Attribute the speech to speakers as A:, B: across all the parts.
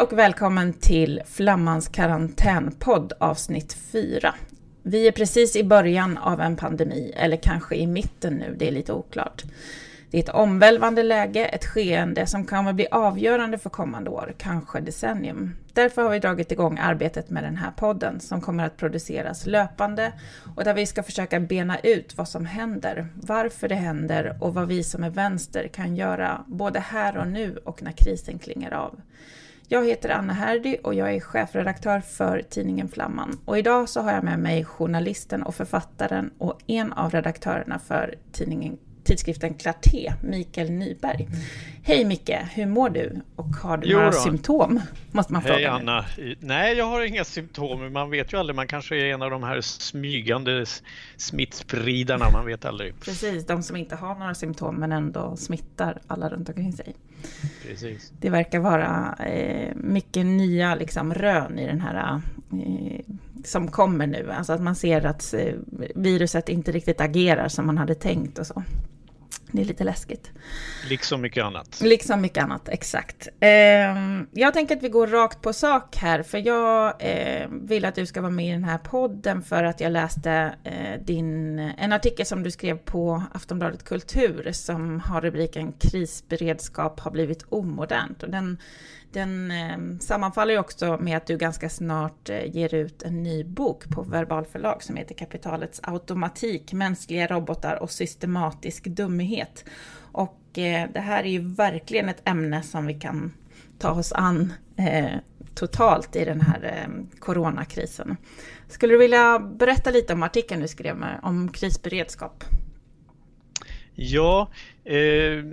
A: Hej och välkommen till Flammans karantänpodd avsnitt 4. Vi är precis i början av en pandemi, eller kanske i mitten nu, det är lite oklart. Det är ett omvälvande läge, ett skeende som kommer bli avgörande för kommande år, kanske decennium. Därför har vi dragit igång arbetet med den här podden som kommer att produceras löpande och där vi ska försöka bena ut vad som händer, varför det händer och vad vi som är vänster kan göra både här och nu och när krisen klingar av. Jag heter Anna Herdy och jag är chefredaktör för tidningen Flamman. Och idag så har jag med mig journalisten och författaren och en av redaktörerna för tidningen tidskriften Clarté, Mikael Nyberg. Hej Micke, hur mår du? Och har du jo några då. symptom? Måste man fråga
B: Hej Anna. Nej, jag har inga symptom. Man vet ju aldrig, man kanske är en av de här smygande smittspridarna, man vet aldrig.
A: Precis, de som inte har några symptom men ändå smittar alla runt omkring sig.
B: Precis.
A: Det verkar vara eh, mycket nya liksom, rön i den här eh, som kommer nu. Alltså att man ser att eh, viruset inte riktigt agerar som man hade tänkt och så. Det är lite läskigt.
B: Liksom mycket annat.
A: Liksom mycket annat, exakt. Ehm, jag tänker att vi går rakt på sak här, för jag eh, vill att du ska vara med i den här podden för att jag läste eh, din, en artikel som du skrev på Aftonbladet Kultur som har rubriken Krisberedskap har blivit omodernt. Och den den eh, sammanfaller ju också med att du ganska snart eh, ger ut en ny bok på Verbal förlag som heter Kapitalets automatik, mänskliga robotar och systematisk dumhet. Och eh, det här är ju verkligen ett ämne som vi kan ta oss an eh, totalt i den här eh, coronakrisen. Skulle du vilja berätta lite om artikeln du skrev med, om krisberedskap?
B: Ja, eh,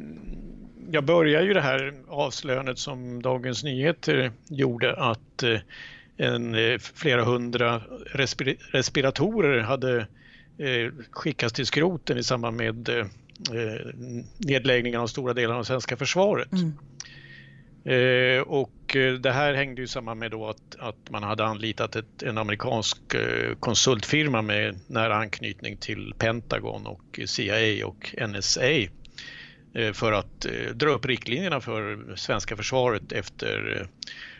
B: jag börjar ju det här avslöjandet som Dagens Nyheter gjorde att eh, en, eh, flera hundra respir respiratorer hade eh, skickats till skroten i samband med nedläggningen av stora delar av svenska försvaret. Mm. Eh, och det här hängde ju samman med då att, att man hade anlitat ett, en amerikansk eh, konsultfirma med nära anknytning till Pentagon och CIA och NSA Eh, för att eh, dra upp riktlinjerna för svenska försvaret efter eh,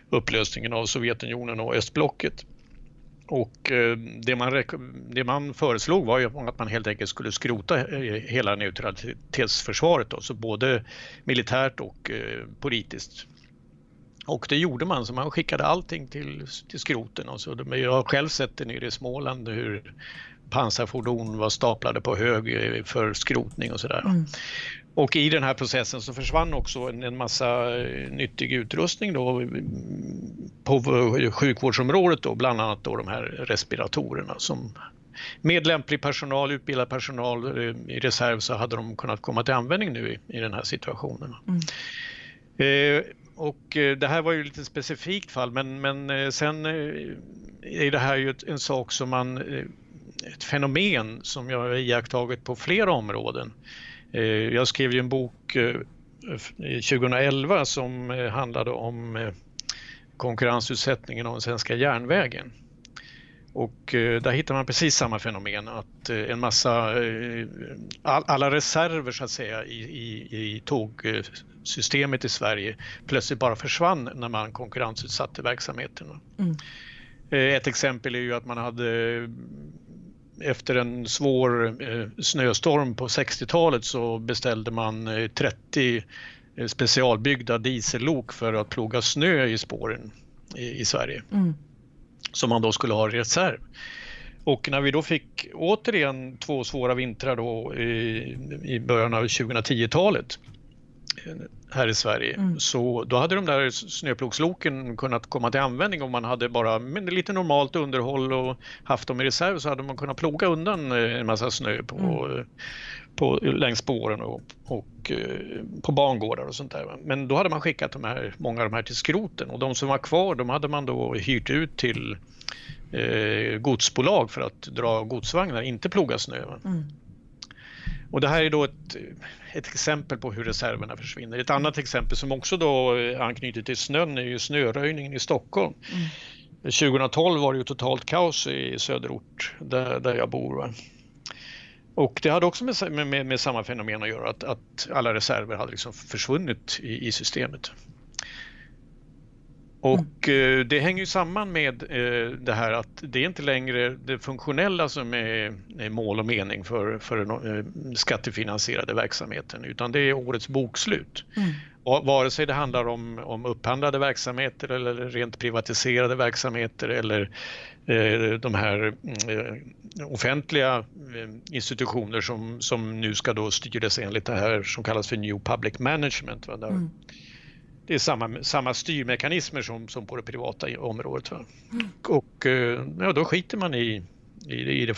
B: upplösningen av Sovjetunionen och östblocket. Och det man, det man föreslog var ju att man helt enkelt skulle skrota hela neutralitetsförsvaret, då, så både militärt och politiskt. Och det gjorde man, så man skickade allting till, till skroten. Och så, jag har själv sett det nere i Småland hur pansarfordon var staplade på hög för skrotning och sådär. Mm. Och i den här processen så försvann också en, en massa eh, nyttig utrustning då på sjukvårdsområdet då, bland annat då de här respiratorerna som med lämplig personal, utbildad personal eh, i reserv så hade de kunnat komma till användning nu i, i den här situationen. Mm. Eh, och eh, det här var ju lite specifikt fall men, men sen är det här ju en sak som man, ett fenomen som jag har iakttagit på flera områden. Eh, jag skrev ju en bok 2011 eh, som eh, handlade om konkurrensutsättningen av den svenska järnvägen. Och där hittar man precis samma fenomen att en massa, alla reserver så att säga i, i, i tågsystemet i Sverige plötsligt bara försvann när man konkurrensutsatte verksamheten. Mm. Ett exempel är ju att man hade efter en svår eh, snöstorm på 60-talet så beställde man 30 eh, eh, specialbyggda diesellok för att ploga snö i spåren i, i Sverige. Mm. Som man då skulle ha i reserv. Och när vi då fick återigen två svåra vintrar då i, i början av 2010-talet här i Sverige. Mm. Så då hade de där snöplogsloken kunnat komma till användning om man hade bara med lite normalt underhåll och haft dem i reserv så hade man kunnat ploga undan eh, en massa snö på, mm. på, längs spåren och, och eh, på bangårdar och sånt där. Men då hade man skickat de här, många av de här till skroten och de som var kvar de hade man då hyrt ut till eh, godsbolag för att dra godsvagnar, inte ploga snö. Mm. Och det här är då ett, ett exempel på hur reserverna försvinner. Ett annat exempel som också då anknyter till snön är ju snöröjningen i Stockholm. Mm. 2012 var det ju totalt kaos i söderort där, där jag bor. Va? Och det hade också med, med, med, samma fenomen att göra, att, att, alla reserver hade liksom försvunnit i, i systemet. Och mm. det hänger ju samman med det här att det är inte längre det funktionella som är mål och mening för, för den skattefinansierade verksamheten utan det är årets bokslut. Mm. Vare sig det handlar om, om upphandlade verksamheter eller rent privatiserade verksamheter eller eh, de här eh, offentliga eh, institutioner som, som nu ska då styras enligt det här som kallas för New Public Management. Va? Där mm. Det är samma, samma styrmekanismer som, som på det privata området. Va? Mm. Och eh, ja, då skiter man i, i, i,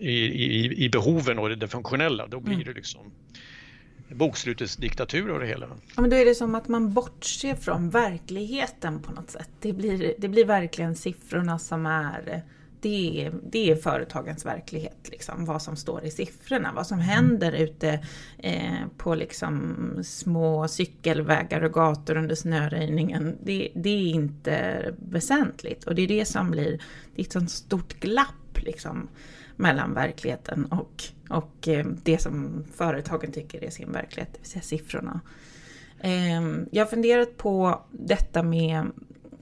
B: i, i, behoven och det funktionella. Då blir mm. det liksom bokslutesdiktatur och det hela.
A: Ja, men då är det som att man bortser från verkligheten på något sätt. Det blir, det blir verkligen siffrorna som är det är, det är företagens verklighet, liksom, vad som står i siffrorna. Vad som händer ute eh, på liksom små cykelvägar och gator under snöröjningen, det, det, är inte väsentligt. Och det är det som blir, det är ett sånt stort glapp liksom, mellan verkligheten och, och eh, det som företagen tycker är sin verklighet, det vill säga siffrorna. Eh, jag har funderat på detta med,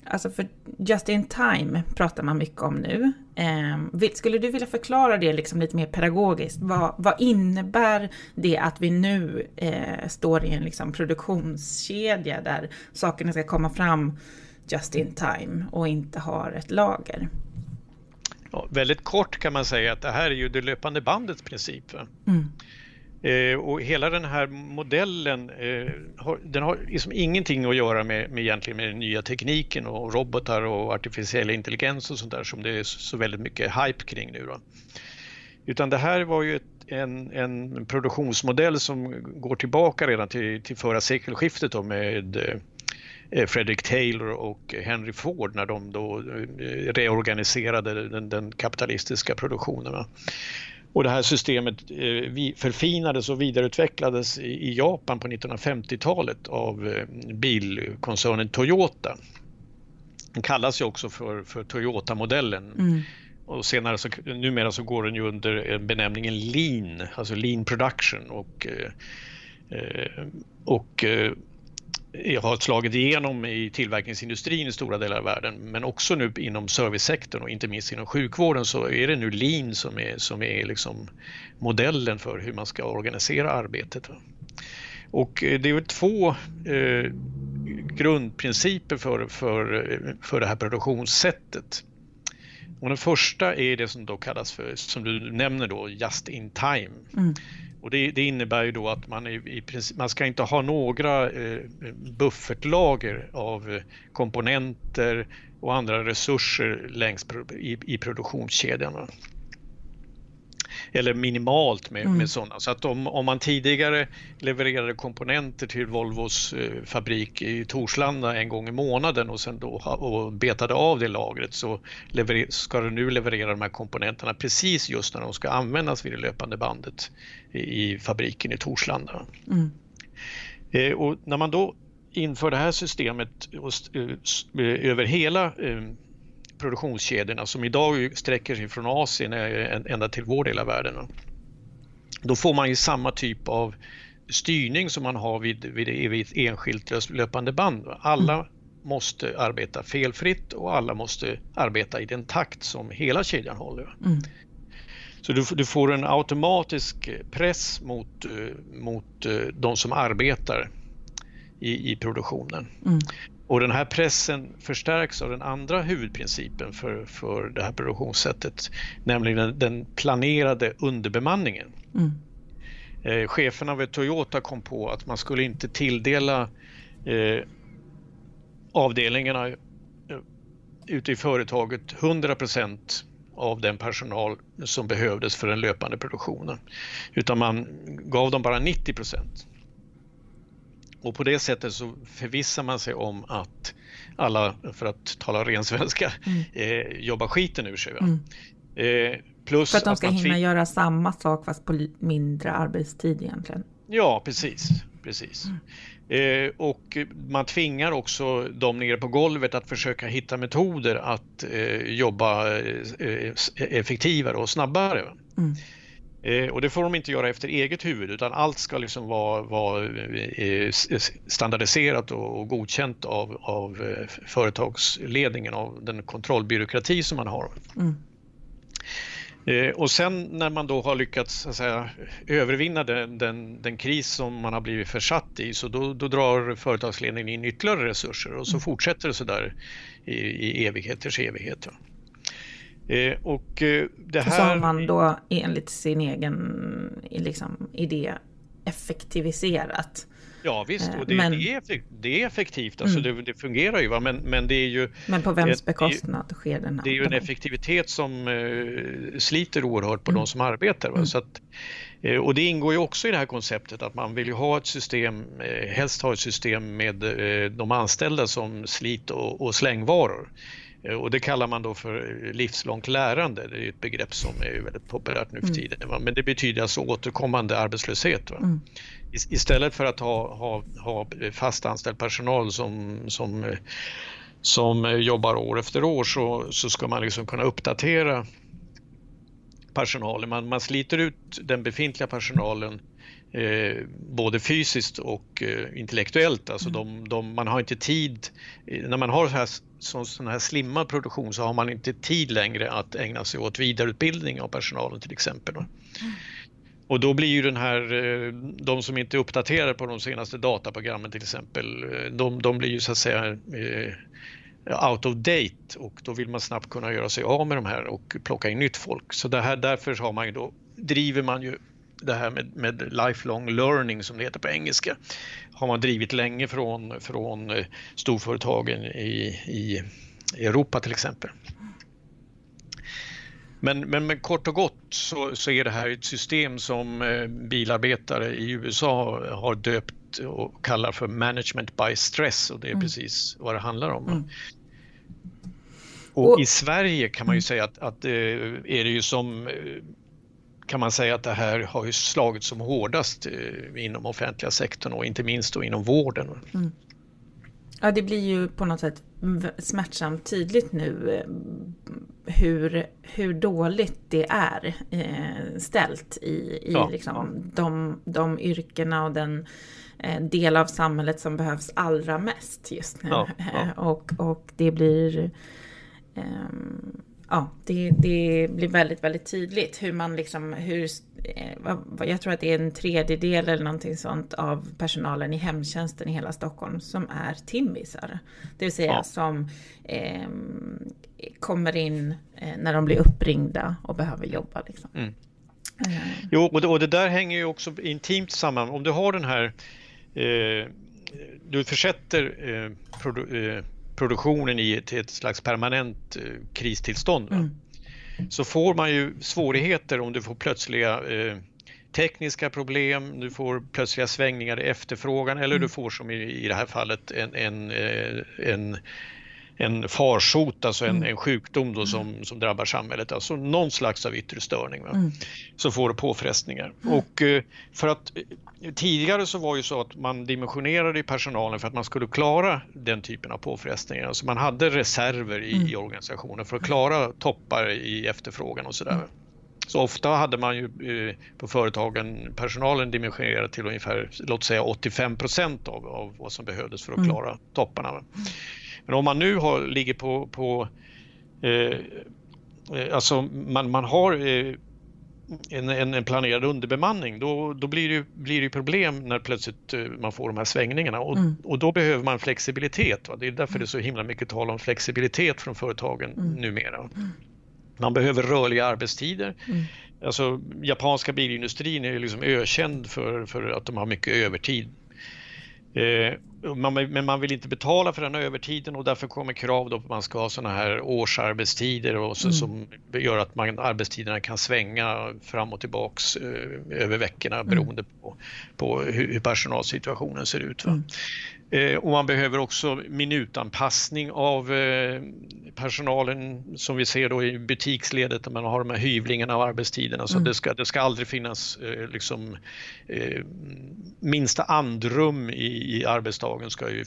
A: alltså för just in time pratar man mycket om nu. Ehm, skulle du vilja förklara det liksom lite mer pedagogiskt? Vad, vad innebär det att vi nu eh, står i en liksom produktionskedja där sakerna ska komma fram just in time och inte har ett lager?
B: Ja, väldigt kort kan man säga att det här är ju det löpande bandets princip. Mm. Eh, och hela den här modellen eh, har, den har liksom ingenting att göra med, med, egentligen med den nya tekniken och robotar och artificiell intelligens och sånt där som det är så väldigt mycket hype kring nu. Då. Utan det här var ju ett, en, en produktionsmodell som går tillbaka redan till, till förra sekelskiftet då med eh, Frederick Taylor och Henry Ford när de då eh, reorganiserade den, den kapitalistiska produktionen. Och det här systemet eh, förfinades och vidareutvecklades i Japan på 1950-talet av bilkoncernen Toyota. Den kallas ju också för, för Toyota-modellen. Mm. Och senare så, numera så går den ju under benämningen lean, alltså lean production och, och har slagit igenom i tillverkningsindustrin i stora delar av världen men också nu inom servicesektorn och inte minst inom sjukvården så är det nu lean som är, som är liksom modellen för hur man ska organisera arbetet. Och eh, det är två eh, grundprinciper för, för, eh, för det här produktionssättet. Och den första är det som då kallas för, som du nämner då, just in time. Mm. Och det, det, innebär ju då att man, i, i princip, man ska inte ha några eh, buffertlager av eh, komponenter och andra resurser längs i, i produktionskedjan eller minimalt med, mm. med sådana. Så att om, om man tidigare levererade komponenter till Volvos eh, fabrik i Torslanda en gång i månaden och sen då och betade av det lagret så leverer, ska du nu leverera de här komponenterna precis just när de ska användas vid det löpande bandet i, i fabriken i Torslanda. Mm. Eh, och när man då inför det här systemet och, eh, över hela produktionskedjorna som idag sträcker sig från Asien ända till vår del av världen. Då får man ju samma typ av styrning som man har vid, vid, vid ett enskilt löpande band. Alla mm. måste arbeta felfritt och alla måste arbeta i den takt som hela kedjan håller. Mm. Så du, du, får en automatisk press mot, mot de som arbetar i, i produktionen. Mm. Och den här pressen förstärks av den andra huvudprincipen för, för det här produktionssättet, nämligen den, den planerade underbemanningen. Mm. Eh, cheferna vid Toyota kom på att man skulle inte tilldela eh, avdelningarna eh, ute i företaget 100% av den personal som behövdes för den löpande produktionen. Utan man gav dem bara 90 och på det sättet så förvissar man sig om att alla, för att tala ren svenska, mm. eh, jobbar skiten ur sig. Mm.
A: Eh, plus för att de ska att hinna göra samma sak fast på mindre arbetstid egentligen.
B: Ja, precis. precis. Mm. Eh, och man tvingar också dem nere på golvet att försöka hitta metoder att eh, jobba eh, effektivare och snabbare. Mm. Eh, och det får de inte göra efter eget huvud utan allt ska liksom vara, vara eh, standardiserat och, godkänt av, av eh, företagsledningen, av den kontrollbyråkrati som man har. Mm. Och sen när man då har lyckats säga, övervinna den, den, den, kris som man har blivit försatt i så då, då drar företagsledningen in ytterligare resurser och så mm. fortsätter det så där i, i evigheters evighet.
A: Eh, och eh, det här... Så har man då enligt sin egen liksom, idé effektiviserat.
B: Ja visst, och det, men... det, är, det är effektivt, alltså mm. det, det, fungerar ju. Va? Men, men det är ju...
A: Men på vems bekostnad sker den här?
B: Det är ju en effektivitet som eh, sliter oerhört på mm. de som arbetar. Va? Mm. Så att, eh, och det ingår ju också i det här konceptet att man vill ju ha ett system, eh, helst ha ett system med eh, de anställda som slit och, och slängvaror. Eh, och det kallar man då för livslångt lärande. Det är ett begrepp som är väldigt populärt nu för mm. tiden. Mm. Men det betyder alltså återkommande arbetslöshet. Mm. Istället för att ha, ha, ha fast anställd personal som, som, som jobbar år efter år så, så ska man liksom kunna uppdatera personalen. Man, man sliter ut den befintliga personalen eh, både fysiskt och eh, intellektuellt. Alltså mm. de, de, man har inte tid, när man har så här, så, sån här slimmad produktion så har man inte tid längre att ägna sig åt vidareutbildning av personalen till exempel. Mm. Och då blir ju den här, eh, de som inte är uppdaterade på de senaste dataprogrammen till exempel, eh, de, de blir ju så att säga eh, out of date och då vill man snabbt kunna göra sig av med de här och plocka in nytt folk. Så det här, därför har man ju då, driver man ju det här med, med lifelong learning som det heter på engelska har man drivit länge från, från eh, storföretagen i, i Europa till exempel. Men, men, men, kort och gott så, så, är det här ett system som eh, bilarbetare i USA har döpt och kallar för management by stress och det är mm. precis vad det handlar om. Mm. Och, och, i Sverige kan man ju mm. säga att, att eh, är det ju som kan man säga att det här har ju slagit som hårdast eh, inom offentliga sektorn och inte minst då inom vården. Mm.
A: Ja, det blir ju på något sätt smärtsamt tydligt nu eh, hur, hur dåligt det är eh, ställt i, i ja. liksom de, de yrkena och den del av samhället som behövs allra mest just nu. Ja, ja. och, och det blir um, ja, det, det blir väldigt, väldigt tydligt hur man liksom, hur, eh, jag tror att det är en tredjedel eller någonting sånt av personalen i hemtjänsten i hela Stockholm som är timmisar. Det vill säga ja. som eh, kommer in eh, när de blir uppringda och behöver jobba. Liksom. Mm.
B: Mm. Jo, och det, och det, där hänger ju också intimt samman. Om du har den här, eh, du försätter eh, produ, eh, produktionen i ett, ett slags permanent eh, kristillstånd. Mm. Så får man ju svårigheter om du får plötsliga eh, tekniska problem, du får plötsliga svängningar i efterfrågan eller mm. du får som i, i det här fallet en, en, eh, en en farsot, alltså en, mm. en sjukdom då som, mm. som drabbar samhället, alltså någon slags av yttre störning. Mm. Så får du påfrestningar. Mm. Och eh, för att eh, tidigare så var ju så att man dimensionerade i personalen för att man skulle klara den typen av påfrestningar. Alltså man hade reserver i, mm. i organisationen för att klara toppar i efterfrågan och sådär. Mm. Så ofta hade man ju eh, på företagen personalen dimensionerad till ungefär, låt säga 85 procent av, av vad som behövdes för att klara topparna. Men om man nu har, ligger på, på eh, eh, alltså man, man har eh, en, en, en, planerad underbemanning, då, då blir, det, blir det problem när plötsligt eh, man får de här svängningarna och, mm. och då behöver man flexibilitet. Va? Det är därför det är så himla mycket tal om flexibilitet från företagen mm. numera. Mm. Man behöver rörliga arbetstider. Mm. Alltså, japanska bilindustrin är liksom ökänd för, för att de har mycket övertid. Eh, men man vill inte betala för den övertiden och därför kommer krav då på att man ska ha sådana här årsarbetstider och så, mm. som gör att man, arbetstiderna kan svänga fram och tillbaks eh, över veckorna mm. beroende på, på hur, hur personalsituationen ser ut. Mm. Eh, och man behöver också minutanpassning av eh, personalen som vi ser då i butiksledet där man har de här hyvlingarna av arbetstiderna. Så mm. det, ska, det ska aldrig finnas eh, liksom, minsta andrum i, i arbetsdagen ska ju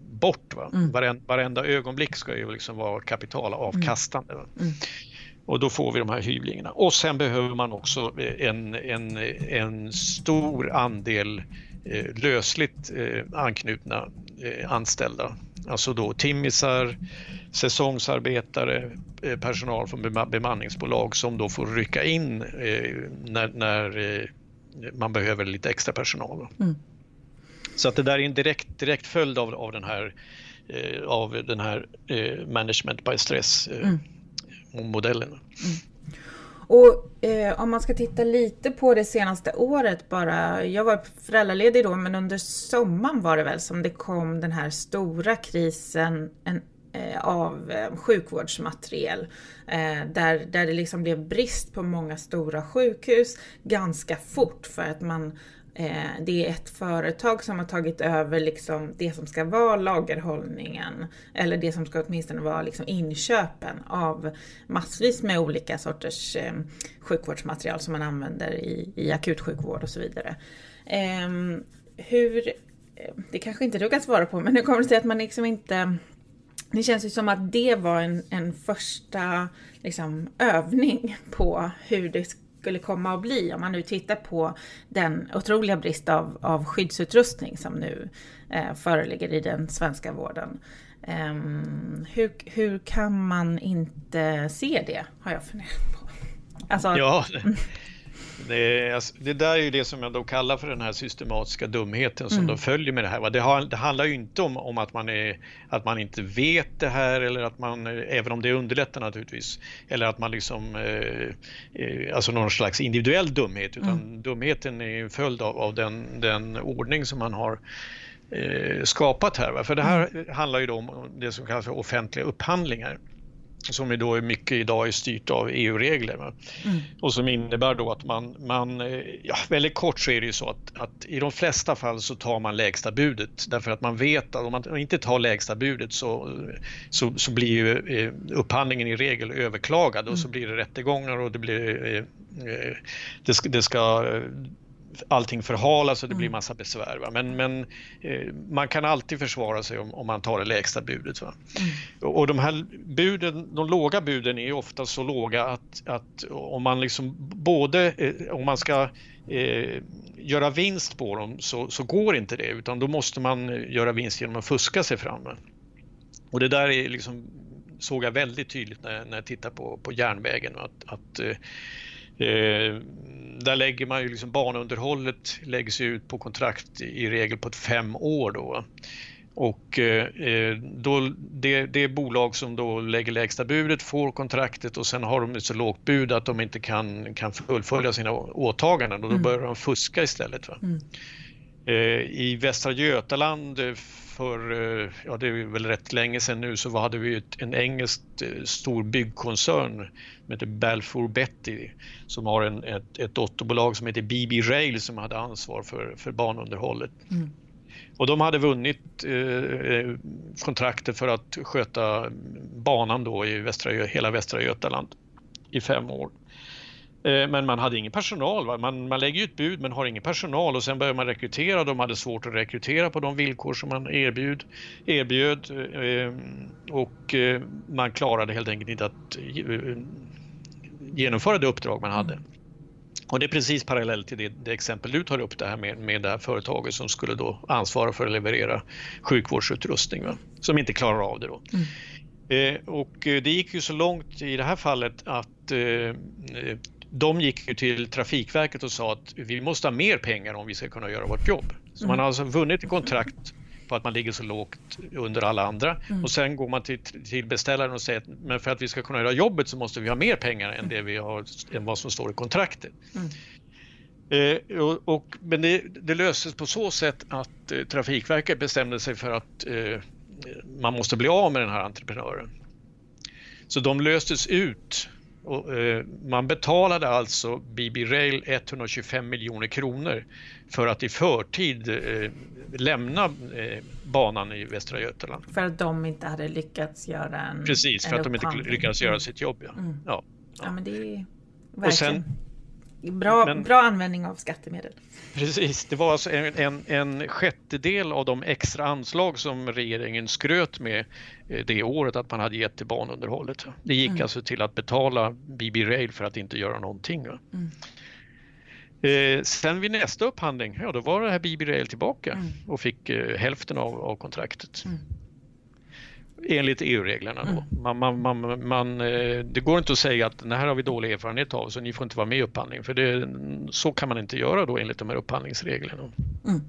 B: bort. Va? Mm. Varenda, varenda ögonblick ska ju liksom vara kapitalavkastande. Mm. Och då får vi de här hyvlingarna. Och sen behöver man också en, en, en stor andel lösligt eh, anknutna eh, anställda. Alltså då timmisar, säsongsarbetare, eh, personal från bemanningsbolag som då får rycka in eh, när, när eh, man behöver lite extra personal. Mm. Så att det där är en direkt, direkt följd av, av den här, eh, av den här eh, management by stress eh, mm. modellen. Mm.
A: Och eh, om man ska titta lite på det senaste året bara. Jag var föräldraledig då, men under sommaren var det väl som det kom den här stora krisen en, eh, av eh, sjukvårdsmateriel. Eh, där, där det liksom blev brist på många stora sjukhus ganska fort för att man Eh, det är ett företag som har tagit över liksom det som ska vara lagerhållningen, eller det som ska åtminstone vara liksom inköpen av massvis med olika sorters eh, sjukvårdsmaterial som man använder i, i akutsjukvård och så vidare. Ehm, eh, hur, det kanske inte du kan svara på, men hur kommer det sig att man liksom inte det känns ju som att det var en, en första liksom, övning på hur det skulle komma att bli om man nu tittar på den otroliga brist av, av skyddsutrustning som nu eh, föreligger i den svenska vården. Um, hur, hur kan man inte se det, har jag funderat på.
B: Alltså, ja, Det, alltså, det, där är ju det som jag då kallar för den här systematiska dumheten som mm. då följer med det här. Det, har, det handlar ju inte om, om att, man är, att man inte vet det här eller att man, även om det underlättar naturligtvis, eller att man liksom, eh, eh alltså någon slags individuell dumhet, utan mm. dumheten är en följd av, av den, den ordning som man har eh, skapat här. För det här mm. handlar ju då om det som kallas för offentliga upphandlingar som då är mycket idag är styrt av EU-regler. Mm. Och som innebär då att man, man eh, ja, väldigt kort så är det ju så att, att, i de flesta fall så tar man lägsta budet därför att man vet att om man inte tar lägsta budet så, så, så blir ju eh, upphandlingen i regel överklagad och så mm. blir det rättegångar och det blir eh, det ska, det ska allting förhalas och det blir mm. massa besvär. Va? Men, men eh, man kan alltid försvara sig om, om, man tar det lägsta budet. Va? Mm. Och de här buden, de låga buden är ofta så låga att, att om man liksom både, eh, om man ska eh, göra vinst på dem så, så, går inte det utan då måste man göra vinst genom att fuska sig fram. Va? Och det där är liksom, såg jag väldigt tydligt när, när jag tittade på, på järnvägen. Att, att eh, Eh, där lägger man ju liksom banunderhållet läggs ut på kontrakt i regel på ett fem år då. Och eh, då, det, det bolag som då lägger lägsta budet får kontraktet och sen har de ett så lågt bud att de inte kan, kan fullfölja sina åtaganden och då mm. börjar de fuska istället. Va? Mm. Eh, I Västra Götaland för, eh, ja det är väl rätt länge sedan nu, så hade vi en engelsk eh, stor byggkoncern som heter Balfour Betty som har en, ett, ett dotterbolag som heter BB Rail som hade ansvar för, för banunderhållet. Mm. Och de hade vunnit eh, kontraktet för att sköta banan då i västra, hela Västra Götaland i fem år. Eh, men man hade ingen personal. Man, man lägger ut bud men har ingen personal och sen börjar man rekrytera. De hade svårt att rekrytera på de villkor som man erbjud, erbjöd eh, och eh, man klarade helt enkelt inte att genomföra det uppdrag man hade. Och det är precis parallellt till det, det, exempel du tar upp det här med, med det här företaget som skulle då ansvara för att leverera sjukvårdsutrustning va? som inte klarar av det då. Mm. Eh, och det gick ju så långt i det här fallet att eh, de gick ju till Trafikverket och sa att vi måste ha mer pengar om vi ska kunna göra vårt jobb. Så man har alltså vunnit ett kontrakt på att man ligger så lågt under alla andra mm. och sen går man till, till beställaren och säger att men för att vi ska kunna göra jobbet så måste vi ha mer pengar än, det vi har, än vad som står i kontraktet. Mm. Eh, och, och, men det, det, löstes på så sätt att eh, Trafikverket bestämde sig för att eh, man måste bli av med den här entreprenören. Så de löstes ut och, eh, man betalade alltså BB Rail 125 miljoner kronor för att i förtid eh, lämna eh, banan i Västra Götaland.
A: För att de inte hade lyckats göra en
B: Precis, för
A: en
B: att de inte lyckades göra sitt jobb. Ja. Mm.
A: Ja, ja. ja, men det är
B: verkligen... Och sen,
A: Bra, men, bra användning av skattemedel.
B: Precis, det var alltså en, en, en sjättedel av de extra anslag som regeringen skröt med eh, det året att man hade gett till banunderhållet. Det gick mm. alltså till att betala BB Rail för att inte göra någonting. Mm. Eh, sen vid nästa upphandling, ja då var det här BB Rail tillbaka mm. och fick eh, hälften av, av kontraktet. Enligt EU-reglerna. Då. Mm. Man, man, man, man, eh, det går inte att säga att det här har vi dålig erfarenhet av så ni får inte vara med i upphandlingen för det, så kan man inte göra då enligt de här upphandlingsreglerna. Mm.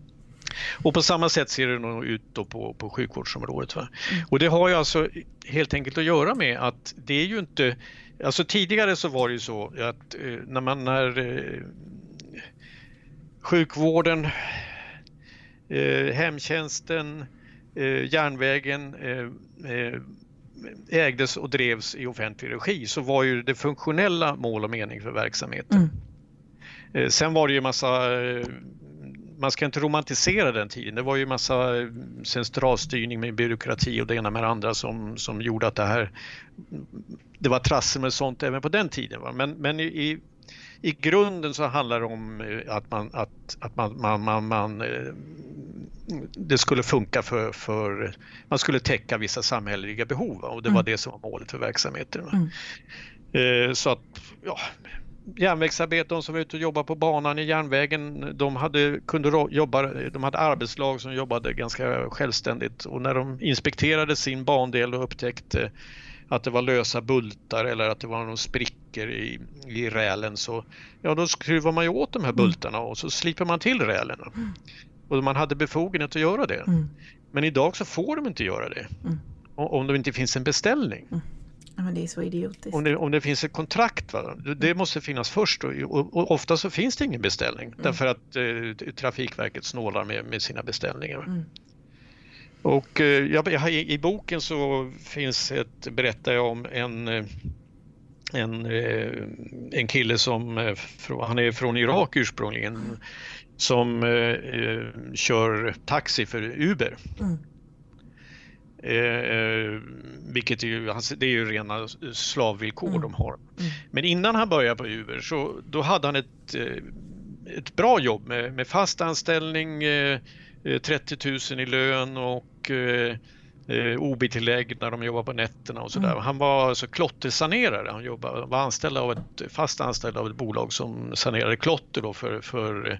B: Och på samma sätt ser det nog ut då på, på sjukvårdsområdet. Va? Mm. Och det har ju alltså helt enkelt att göra med att det är ju inte, alltså tidigare så var det ju så att eh, när man när eh, sjukvården, hemtjänsten, järnvägen eh, eh, ägdes och drevs i offentlig regi så var ju det funktionella mål och mening för verksamheten. Mm. Eh, sen var det ju massa eh, man ska inte romantisera den tiden. Det var ju massa centralstyrning med byråkrati och det ena med det andra som, som gjorde att det här det var trassel med sånt även på den tiden. Va? Men, men i, i grunden så handlar det om eh, att man, att, att man, man, man, man eh, det skulle funka för, för, man skulle täcka vissa samhälleliga behov och det var mm. det som var målet för verksamheten. Mm. Eh, så att, ja, järnvägsarbetare som var ute och jobbade på banan i järnvägen, de hade, kunde jobba, de hade arbetslag som jobbade ganska självständigt och när de inspekterade sin bandel och upptäckte att det var lösa bultar eller att det var några sprickor i, i rälen så ja, då skruvar man ju åt de här mm. bultarna och så slipper man till rälen. Mm. Och man hade befogenhet att göra det. Mm. Men idag så får de inte göra det. Mm. Om det inte finns en beställning. Mm.
A: Ja, men det är så idiotiskt.
B: Om det, om det finns ett kontrakt, va? det mm. måste finnas först och, och, och, ofta så finns det ingen beställning därför att eh, Trafikverket snålar med, med sina beställningar. Och eh, jag, i, boken så finns ett, berättar jag om en, eh, en, eh, en kille som, han är från Irak ursprungligen, som eh, kör taxi för Uber. Mm. Eh, vilket är ju, det är ju rena slavvillkor mm. de har. Mm. Men innan han började på Uber så då hade han ett, ett bra jobb med, med fast anställning, eh, 30 eh, 000 i lön och eh, eh OB-tillägg när de jobbar på nätterna och sådär. Mm. Han var alltså klottersanerare. Han jobbade, var anställd av ett, fast anställd av ett bolag som sanerade klotter då för, för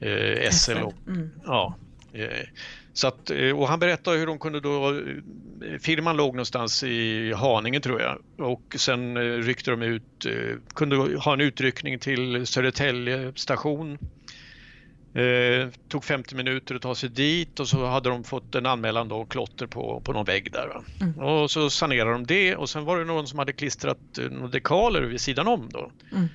B: eh, SL. Och, mm. ja, eh, så att, och han berättade hur de kunde då, firman låg någonstans i Haninge tror jag och sen ryckte de ut, kunde ha en utryckning till Södertälje station Eh, tog 50 minuter att ta sig dit och så hade de fått en anmälan då, klotter på, på någon vägg där. Mm. Och så sanerade de det och sen var det någon som hade klistrat eh, några dekaler vid sidan om då. Mm.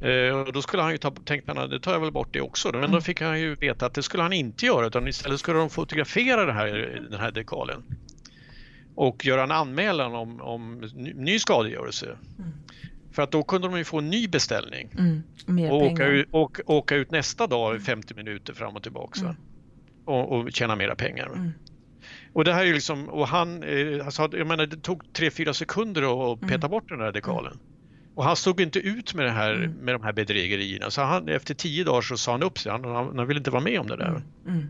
B: Eh, och då skulle han ju ta, tänkte han, det tar jag väl bort det också. Men mm. då fick han ju veta att det skulle han inte göra utan istället skulle de fotografera det här, den här dekalen och göra en anmälan om, om ny skadegörelse. Mm. För att då kunde de ju få en ny beställning mm, och åka ut, åka, åka ut, nästa dag 50 minuter fram och tillbaka mm. och, och tjäna mera pengar. Mm. Och det här är liksom, och han, eh, alltså, jag menar det tog 3-4 sekunder att mm. peta bort den här dekalen. Och han stod inte ut med, det här, mm. med de här bedrägerierna så han, efter tio dagar så sa han upp sig, han, han, han ville inte vara med om det där. Mm.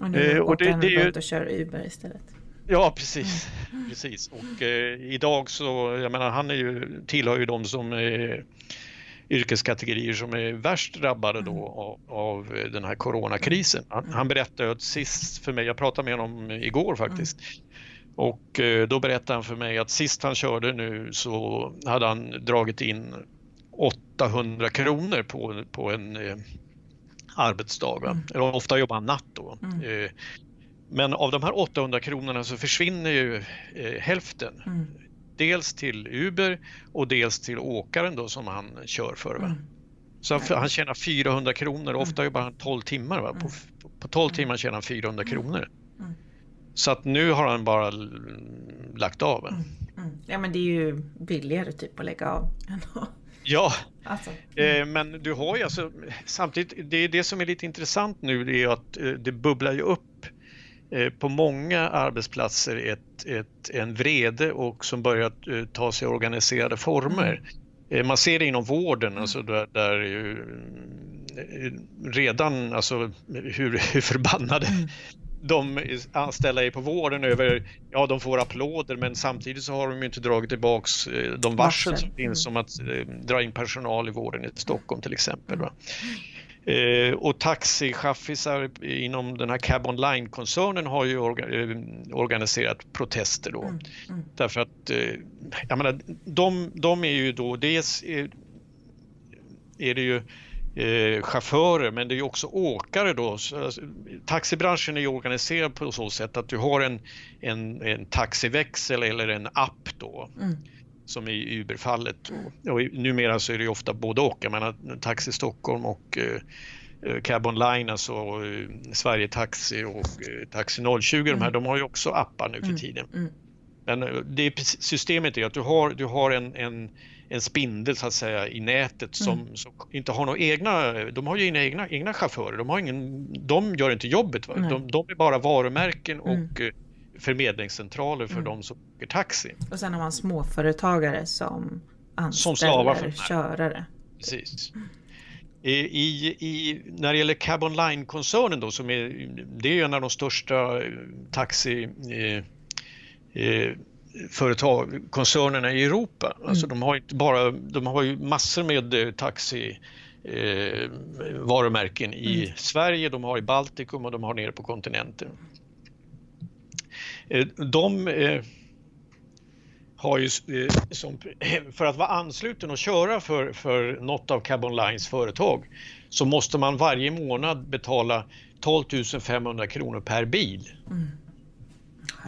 A: Och nu eh, och det, det, det, och kör Uber istället.
B: Ja, precis. Mm. precis. Och eh, idag så, jag menar han är ju, tillhör ju de som är yrkeskategorier som är värst drabbade då mm. av, av den här coronakrisen. Han, mm. han berättade att sist för mig, jag pratade med honom igår faktiskt, och eh, då berättade han för mig att sist han körde nu så hade han dragit in 800 kronor på, på en eh, arbetsdag. Mm. Eller ofta jobbar han natt då. Mm. Eh, men av de här 800 kronorna så försvinner ju eh, hälften. Mm. Dels till Uber och dels till åkaren då som han kör för. Mm. Så han, han tjänar 400 kronor, mm. ofta jobbar han 12 timmar. Va? På, mm. på 12 timmar tjänar han 400 mm. kronor. Mm. Så att nu har han bara lagt av. Mm.
A: Mm. Ja men det är ju billigare typ att lägga av.
B: Ja, alltså. eh, men du har ju alltså samtidigt, det är det som är lite intressant nu, det är att eh, det bubblar ju upp Eh, på många arbetsplatser ett, ett, en vrede och som börjar eh, ta sig organiserade former. Eh, man ser det inom vården, mm. alltså där, där redan alltså hur, hur förbannade mm. de anställda är på vården över, ja de får applåder men samtidigt så har de inte dragit tillbaks eh, de varsel som finns mm. om att dra in personal i vården i Stockholm till exempel. Va? Eh, och taxichaffisar inom den här Cab Online-koncernen har ju eh, organiserat protester då. Mm, mm. Därför att, eh, jag menar, de, de är ju då, dels är, är det ju eh, chaufförer men det är ju också åkare då. Så, alltså, taxibranschen är ju organiserad på så sätt att du har en, en, en taxiväxel eller en app då. Mm som i Uber-fallet. Och, numera så är det ju ofta både och. Jag menar Taxi Stockholm och eh, eh Cab Online, alltså eh, Sverige Taxi och eh, Taxi 020, mm. de här, de har ju också appar nu för mm. tiden. Mm. Men eh, det systemet är att du har, du har en, en, en spindel så att säga i nätet som, mm. som, inte har några egna, de har ju egna, egna, egna chaufförer, de, har ingen, de gör inte jobbet. De, de, är bara varumärken och mm förmedlingscentraler för mm. de som åker taxi.
A: Och sen har man småföretagare som anställer som körare.
B: Precis. I, i, när det gäller Cab Online-koncernen då, som är, det är en av de största eh, taxiföretag, eh, koncernerna i Europa. Mm. Alltså de har inte bara, de har ju massor med eh, taxi eh, varumärken i mm. Sverige, de har i Baltikum och de har nere på kontinenten. Eh, de eh, har ju, eh, som, för att vara ansluten och köra för, för något av Cab Lines företag så måste man varje månad betala 12 500 kronor per bil. Mm.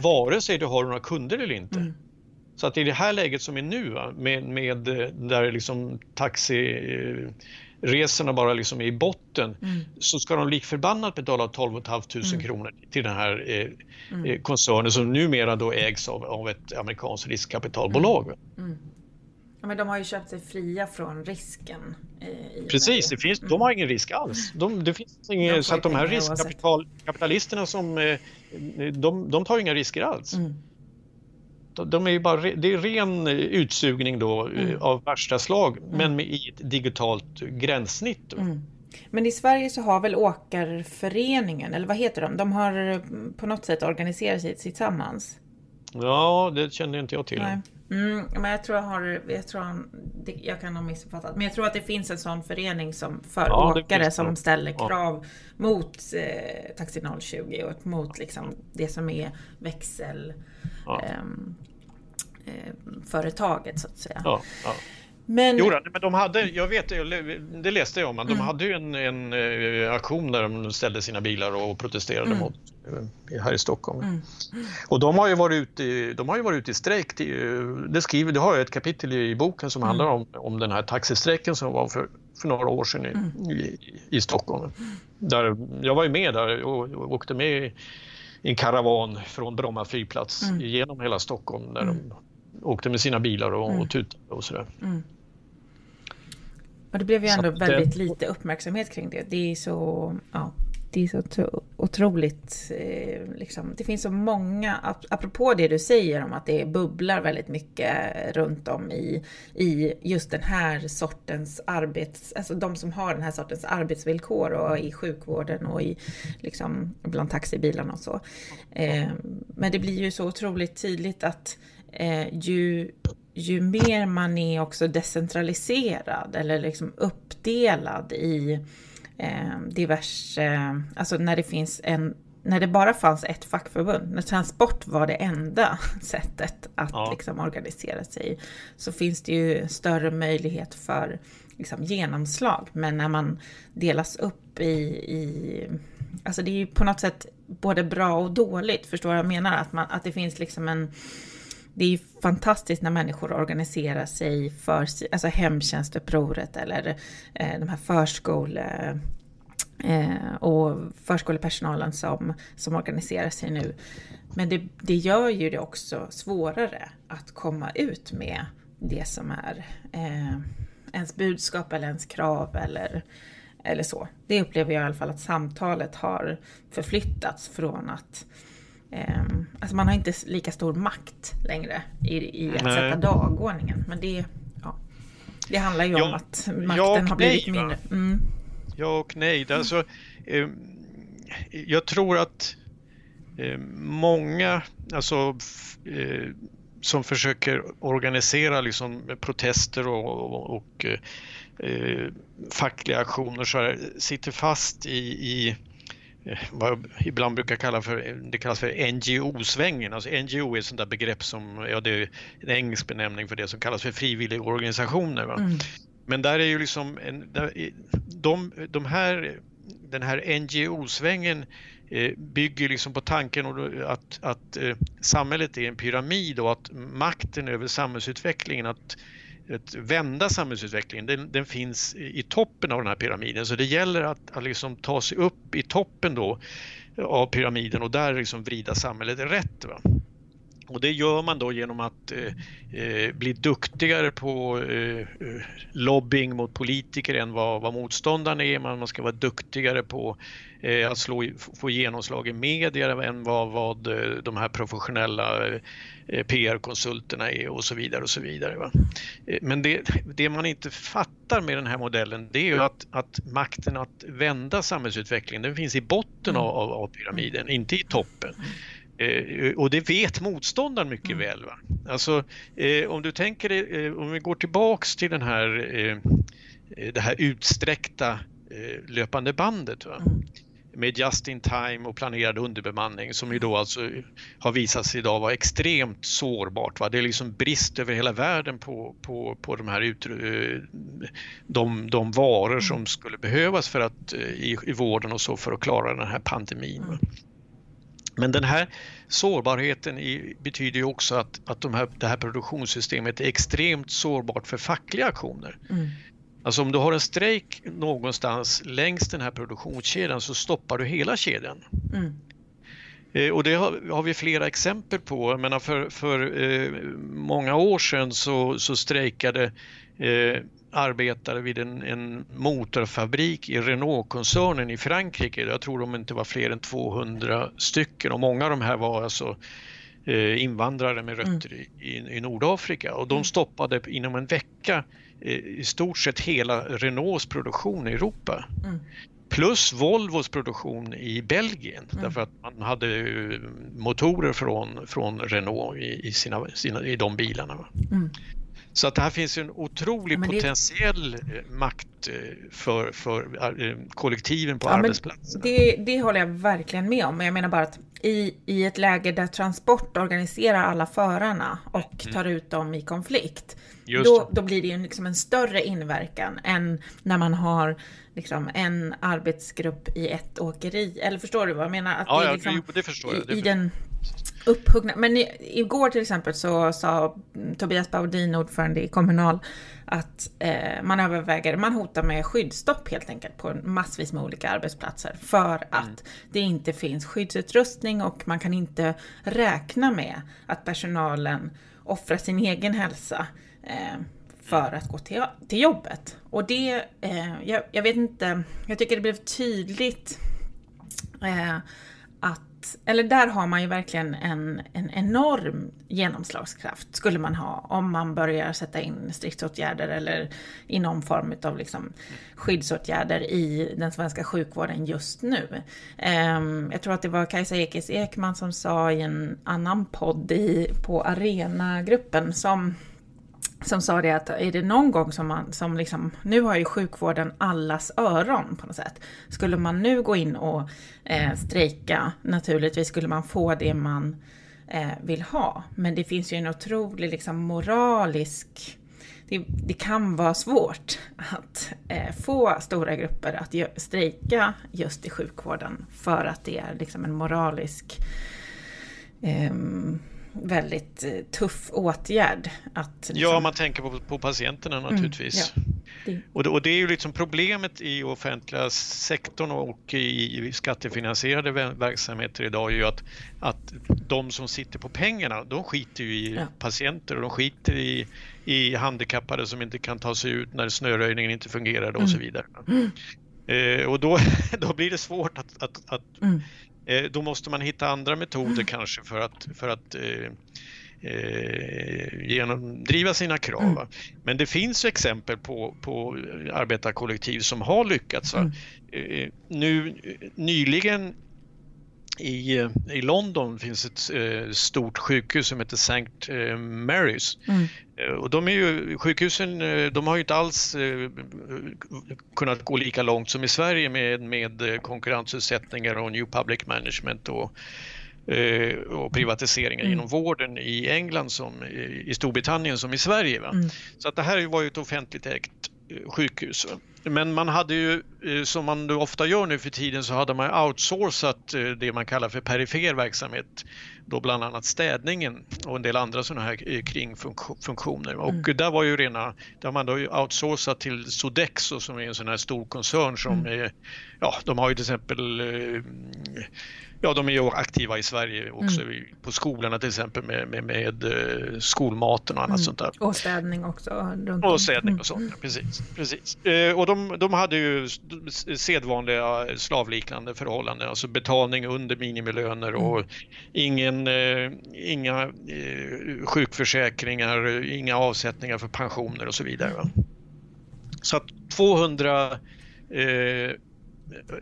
B: Vare sig du har några kunder eller inte. Mm. Så att i det här läget som är nu med, med där liksom taxi resorna bara liksom är i botten mm. så ska de lik förbannat betala 12 500 mm. kronor till den här eh, mm. Eh, koncernen som numera då ägs av, av ett amerikanskt riskkapitalbolag. Mm.
A: mm. Ja, men de har ju köpt sig fria från risken.
B: Eh, Precis, det finns, de har ingen risk alls. De, det finns ingen, de så att de här riskkapitalisterna som eh, de, de tar inga risker alls. Mm de är bara, det är ren utsugning då eh, mm. av värsta slag, mm. men med i ett digitalt gränssnitt. Mm.
A: Men i Sverige så har väl Åkarföreningen, eller vad heter de? De har mm, på något sätt organiserat sig tillsammans.
B: Ja, det känner inte jag till.
A: Nej. Mm, men jag tror jag har, jag tror han, jag kan ha missuppfattat, men jag tror att det finns en sån förening som för ja, åkare som ställer krav ja. mot eh, Taxi 020 och mot liksom det som är växel ja. Ehm, eh, företaget så att säga.
B: Ja, ja. Men... Jo, men de hade, jag vet, det läste jag om, att de mm. hade ju en, en, eh, aktion där de ställde sina bilar och protesterade mm. mot eh, här i Stockholm. Mm. Och de har ju varit ute, de har ju varit ute i strejk. Det, skriver, det har jag ett kapitel i boken som handlar mm. om, om den här taxistrejken som var för, för några år sedan i, mm. i, i Stockholm. Där, jag var ju med där och, och åkte med en karavan från Bromma flygplats mm. genom hela Stockholm där mm. de åkte med sina bilar och, mm. och tutade och sådär. Mm.
A: Och det blev ju ändå så väldigt det... lite uppmärksamhet kring det. Det är så, ja, det är så otroligt, eh, liksom, det finns så många, apropå det du säger om att det bubblar väldigt mycket runt om i, i just den här sortens arbets, alltså de som har den här sortens arbetsvillkor och i sjukvården och i, liksom, bland taxibilarna och så. Eh, men det blir ju så otroligt tydligt att eh, ju ju mer man är också decentraliserad eller liksom uppdelad i eh, diverse, alltså när det finns en när det bara fanns ett fackförbund, när transport var det enda sättet att ja. liksom organisera sig, så finns det ju större möjlighet för liksom, genomslag. Men när man delas upp i, i... Alltså det är ju på något sätt både bra och dåligt, förstår vad jag menar? Att, man, att det finns liksom en det är ju fantastiskt när människor organiserar sig för alltså hemtjänstupproret eller eh, de här förskole eh, och förskolepersonalen som, som organiserar sig nu. Men det, det gör ju det också svårare att komma ut med det som är eh, ens budskap eller ens krav eller, eller så. Det upplever jag i alla fall att samtalet har förflyttats från att alltså man har inte lika stor makt längre i, i att Nej. sätta dagordningen. Men det, ja. Det handlar ju ja, om att makten ja har blivit nej, mindre. Mm.
B: Ja och nej. Alltså, eh, jag tror att eh, många alltså, eh, som försöker organisera liksom, protester och, och, och eh, fackliga aktioner så här, sitter fast i, i vad ibland brukar kalla för, det kallas för NGO-svängen. Alltså NGO är ett sånt där begrepp som, ja det är en engelsk benämning för det som kallas för frivilligorganisationer. Mm. Men där är ju liksom, en, de, de här, den här NGO-svängen eh, bygger liksom på tanken att, att eh, samhället är en pyramid och att makten över samhällsutvecklingen, att att vända samhällsutvecklingen, den, den, finns i toppen av den här pyramiden. Så det gäller att, att liksom ta sig upp i toppen då av pyramiden och där liksom vrida samhället rätt. Va? Och det gör man då genom att eh, eh bli duktigare på eh, eh, lobbying mot politiker än vad, vad motståndaren är. Man, man ska vara duktigare på att slå, få genomslag i media än vad, vad eh, de här professionella eh, PR-konsulterna är och så vidare. och så vidare. Va? Men det, det, man inte fattar med den här modellen det är ju att, att makten att vända samhällsutvecklingen den finns i botten av, av pyramiden, inte i toppen. Eh, och det vet motståndaren mycket mm. väl. Va? Alltså, eh, om du tänker dig, eh, om vi går tillbaks till den här, eh, eh, det här utsträckta eh, löpande bandet. Va? Mm med just in time och planerad underbemanning som ju då alltså har visat sig idag vara extremt sårbart. Va? Det är liksom brist över hela världen på, på, på de här de, de varor som skulle behövas för att, eh, i, i vården och så för att klara den här pandemin. Va? Men den här sårbarheten i, betyder ju också att, att de här, det här produktionssystemet är extremt sårbart för fackliga aktioner. Mm. Alltså om du har en strejk någonstans längs den här produktionskedjan så stoppar du hela kedjan. Mm. Eh, och det har, har, vi flera exempel på. Jag menar för, för eh, många år sedan så, så strejkade eh, arbetare vid en, en motorfabrik i Renault-koncernen i Frankrike. Jag tror de inte var fler än 200 stycken och många av de här var alltså eh, invandrare med rötter mm. i, i, Nordafrika och de mm. stoppade inom en vecka i stort sett hela Renaults produktion i Europa. Mm. Plus Volvos produktion i Belgien mm. därför att man hade motorer från, från Renault i, i, sina, sina, i de bilarna. Mm. Så att det här finns en otrolig ja, potentiell det... Eh, makt eh, för, för eh, kollektiven på ja, arbetsplatsen.
A: Det, det håller jag verkligen med om, men jag menar bara att i, i ett läge där Transport organiserar alla förarna och mm. tar ut dem i konflikt, då, då blir det ju liksom en större inverkan än när man har liksom en arbetsgrupp i ett åkeri. Eller förstår du vad jag menar? Att
B: ja, det, liksom, ja, det förstår jag.
A: Det I, den upphuggna. Men i, igår till exempel så sa Tobias Baudin, ordförande i Kommunal, att eh, man överväger, man hotar med skyddsstopp helt enkelt på massvis med olika arbetsplatser för mm. att det inte finns skyddsutrustning och man kan inte räkna med att personalen offrar sin egen hälsa eh, för att gå till, till jobbet. Och det, eh, jag, jag, vet inte, jag tycker det blev tydligt eh, att eller där har man ju verkligen en, en enorm genomslagskraft, skulle man ha, om man börjar sätta in stridsåtgärder eller i någon form av liksom skyddsåtgärder i den svenska sjukvården just nu. Um, jag tror att det var Kajsa Ekis Ekman som sa i en annan podd i, på Arena-gruppen som som sa det att är det någon gång som man, som liksom, nu har ju sjukvården allas öron på något sätt. Skulle man nu gå in och eh, strejka, naturligtvis skulle man få det man eh, vill ha. Men det finns ju en otrolig liksom moralisk det, det, kan vara svårt att eh, få stora grupper att strejka just i sjukvården för att det är liksom en moralisk eh, väldigt eh, tuff åtgärd. Att liksom...
B: Ja, man tänker på, på patienterna mm, naturligtvis. Mm, ja. det... Och, det, och, det, är ju liksom problemet i offentliga sektorn och i, skattefinansierade verksamheter idag är ju att, att de som sitter på pengarna, de skiter ju i ja. patienter och de skiter i, i handikappade som inte kan ta sig ut när snöröjningen inte fungerar och mm. så vidare. Mm. Eh, och då, då blir det svårt att, att, att mm. Eh, då måste man hitta andra metoder kanske för att, för att eh, eh, genomdriva sina krav. Mm. Men det finns exempel på, på arbetarkollektiv som har lyckats. Mm. Eh, nu nyligen i, i London finns ett eh, stort sjukhus som heter St. Eh, Mary's. Mm. Eh, och de är ju, sjukhusen eh, de har ju inte alls eh, kunnat gå lika långt som i Sverige med, med konkurrensutsättningar och New Public Management och, och privatiseringar mm. inom vården i England som i Storbritannien som i Sverige. Mm. Så att det här var ju ett offentligt ägt sjukhus. Men man hade ju, eh, som man ofta gör nu för tiden, så hade man outsourcat eh, det man kallar för perifer verksamhet. Då bland annat städningen och en del andra sådana här eh, kringfunktioner. Och mm. där var ju rena, där man då outsourcat till Sodexo som är en sån här stor koncern som mm. är, ja, de har ju till exempel Ja, de är ju aktiva i Sverige också mm. på skolorna till exempel med, med, med eh, skolmaten och annat mm. sånt där.
A: Och städning också.
B: Runt och städning och sånt, mm. precis. precis. Eh, och de, de hade ju sedvanliga slavliknande förhållanden, alltså betalning under minimilöner och mm. ingen, eh, inga sjukförsäkringar, inga avsättningar för pensioner och så vidare. Så att 200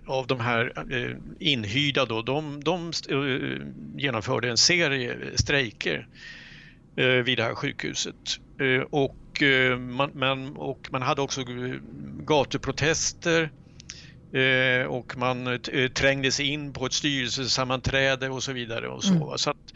B: av de här eh, inhyrda då, de, de eh, genomförde en serie strejker eh, vid det här sjukhuset. Och man, man, och man hade också gatuprotester och man trängde sig in på ett styrelsesammanträde och så vidare. Och så. Mm. så att,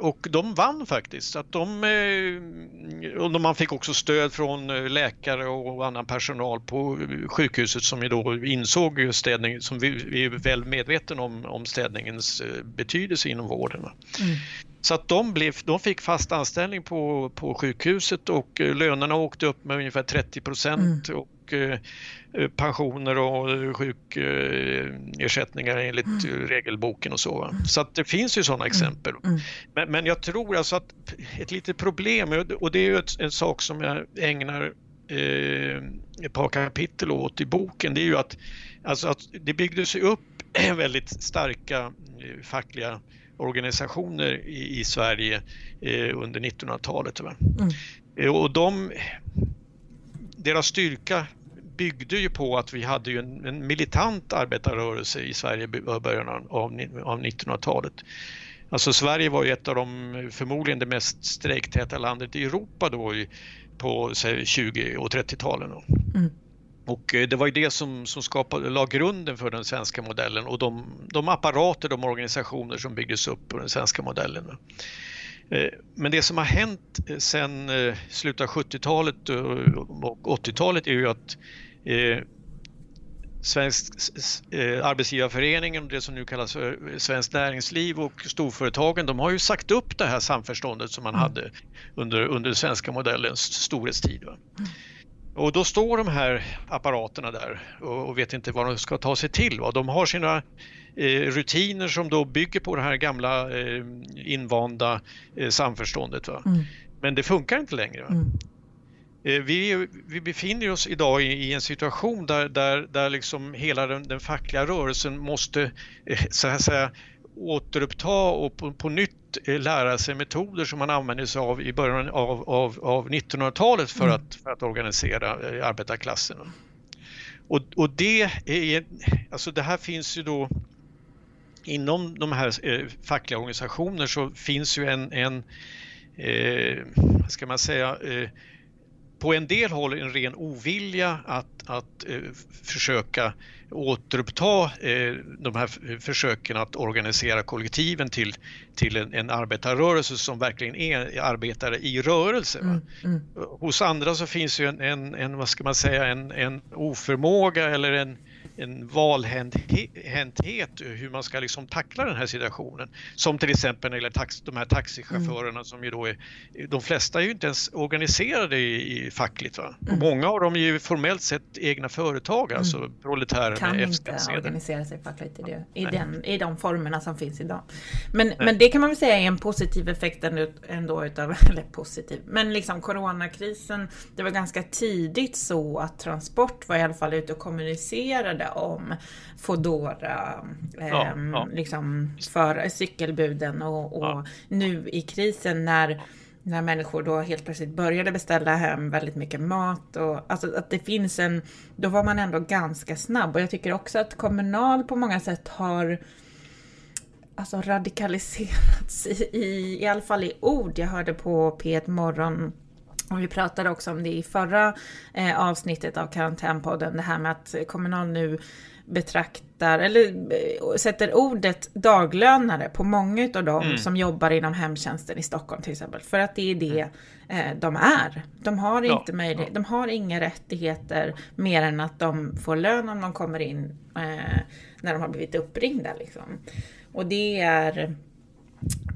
B: och de vann faktiskt. Att de, eh, och man fick också stöd från eh, läkare och annan personal på sjukhuset som då insåg städning, som vi, är väl medvetna om, om städningens eh, betydelse inom vården. Mm. Så att de, blev, de fick fast anställning på, på sjukhuset och lönerna åkte upp med ungefär 30 procent. Mm. Och, Eh, pensioner och sjukersättningar enligt mm. regelboken och så. Så att det finys ju sådana mm. exempel. Mm. Men, men, jag tror alltså att ett litet problem, och det är ju en sak som jag ägnar eh, ett par kapitel åt i boken, det är ju att, alltså att det byggdes upp väldigt starka eh, fackliga organisationer i, i Sverige eh, under 1900-talet. Mm. Eh, och de, deras styrka byggde ju på att vi hade ju en, en militant arbetarrörelse i Sverige i början av, av 1900-talet. Alltså Sverige var ju ett av de, förmodligen det mest strejktäta landet i Europa då på säg, 20 och 30-talen. Mm. Och eh, det var ju det som, som skapade, la grunden för den svenska modellen och de, de apparater, de organisationer som byggdes upp på den svenska modellen. Eh, men det som har hänt eh, sedan slutet av 70-talet och 80-talet är ju att Eh, Svensk eh, arbetsgivarföreningen, det som nu kallas för Svenskt Näringsliv och storföretagen, de har ju sagt upp det här samförståndet som man mm. hade under, under svenska modellens storhetstid. Va? Mm. Och då står de här apparaterna där och, och, vet inte vad de ska ta sig till. Va? De har sina eh, rutiner som då bygger på det här gamla eh, invanda eh, samförståndet. Va? Mm. Men det funkar inte längre. Eh, vi, vi befinner oss idag i, en situation där, där, där liksom hela den, den fackliga rörelsen måste eh, så att säga, återuppta och på, på nytt eh, lära sig metoder som man använde sig av i början av, av, av 1900-talet för, mm. att, för att organisera arbetarklassen. Och, och det, är, alltså det här finns ju då inom de här fackliga organisationer så finns ju en, en eh, ska man säga, eh, på en del håll en ren ovilja att, att eh, försöka återuppta eh, de här försöken att organisera kollektiven till, till en, en arbetarrörelse som verkligen är arbetare i rörelse. Mm, mm. Hos andra så finns ju en, en, en, vad ska man säga, en, en oförmåga eller en, en valhänthet hur man ska liksom tackla den här situationen. Som till exempel när det gäller de här taxichaufförerna mm. som ju då är, de flesta är ju inte ens organiserade i, i fackligt. Va? Mm. Många av dem är ju formellt sett egna företag, alltså mm. proletärer
A: kan med inte organisera sig fackligt i, det, i, den, i de formerna som finns idag. Men, men det kan man väl säga är en positiv effekt ändå utav, eller positiv, men liksom coronakrisen, det var ganska tidigt så att Transport var i alla fall ute och kommunicerade om Fodora, eh, ja, ja. liksom för cykelbuden och, och ja. nu i krisen när när människor då helt plötsligt började beställa hem väldigt mycket mat och alltså att det finns en, då var man ändå ganska snabb och jag tycker också att Kommunal på många sätt har alltså radikaliserats i, i, i alla fall i ord. Jag hörde på P1 Morgon och vi pratade också om det i förra eh, avsnittet av Karantänpodden, det här med att Kommunal nu betraktar, eller eh, sätter ordet daglönare på många av dem mm. som jobbar inom hemtjänsten i Stockholm till exempel. För att det är det mm. eh, de är. De har, ja, inte möjlighet, ja. de har inga rättigheter mer än att de får lön om de kommer in eh, när de har blivit uppringda. Liksom. Och det är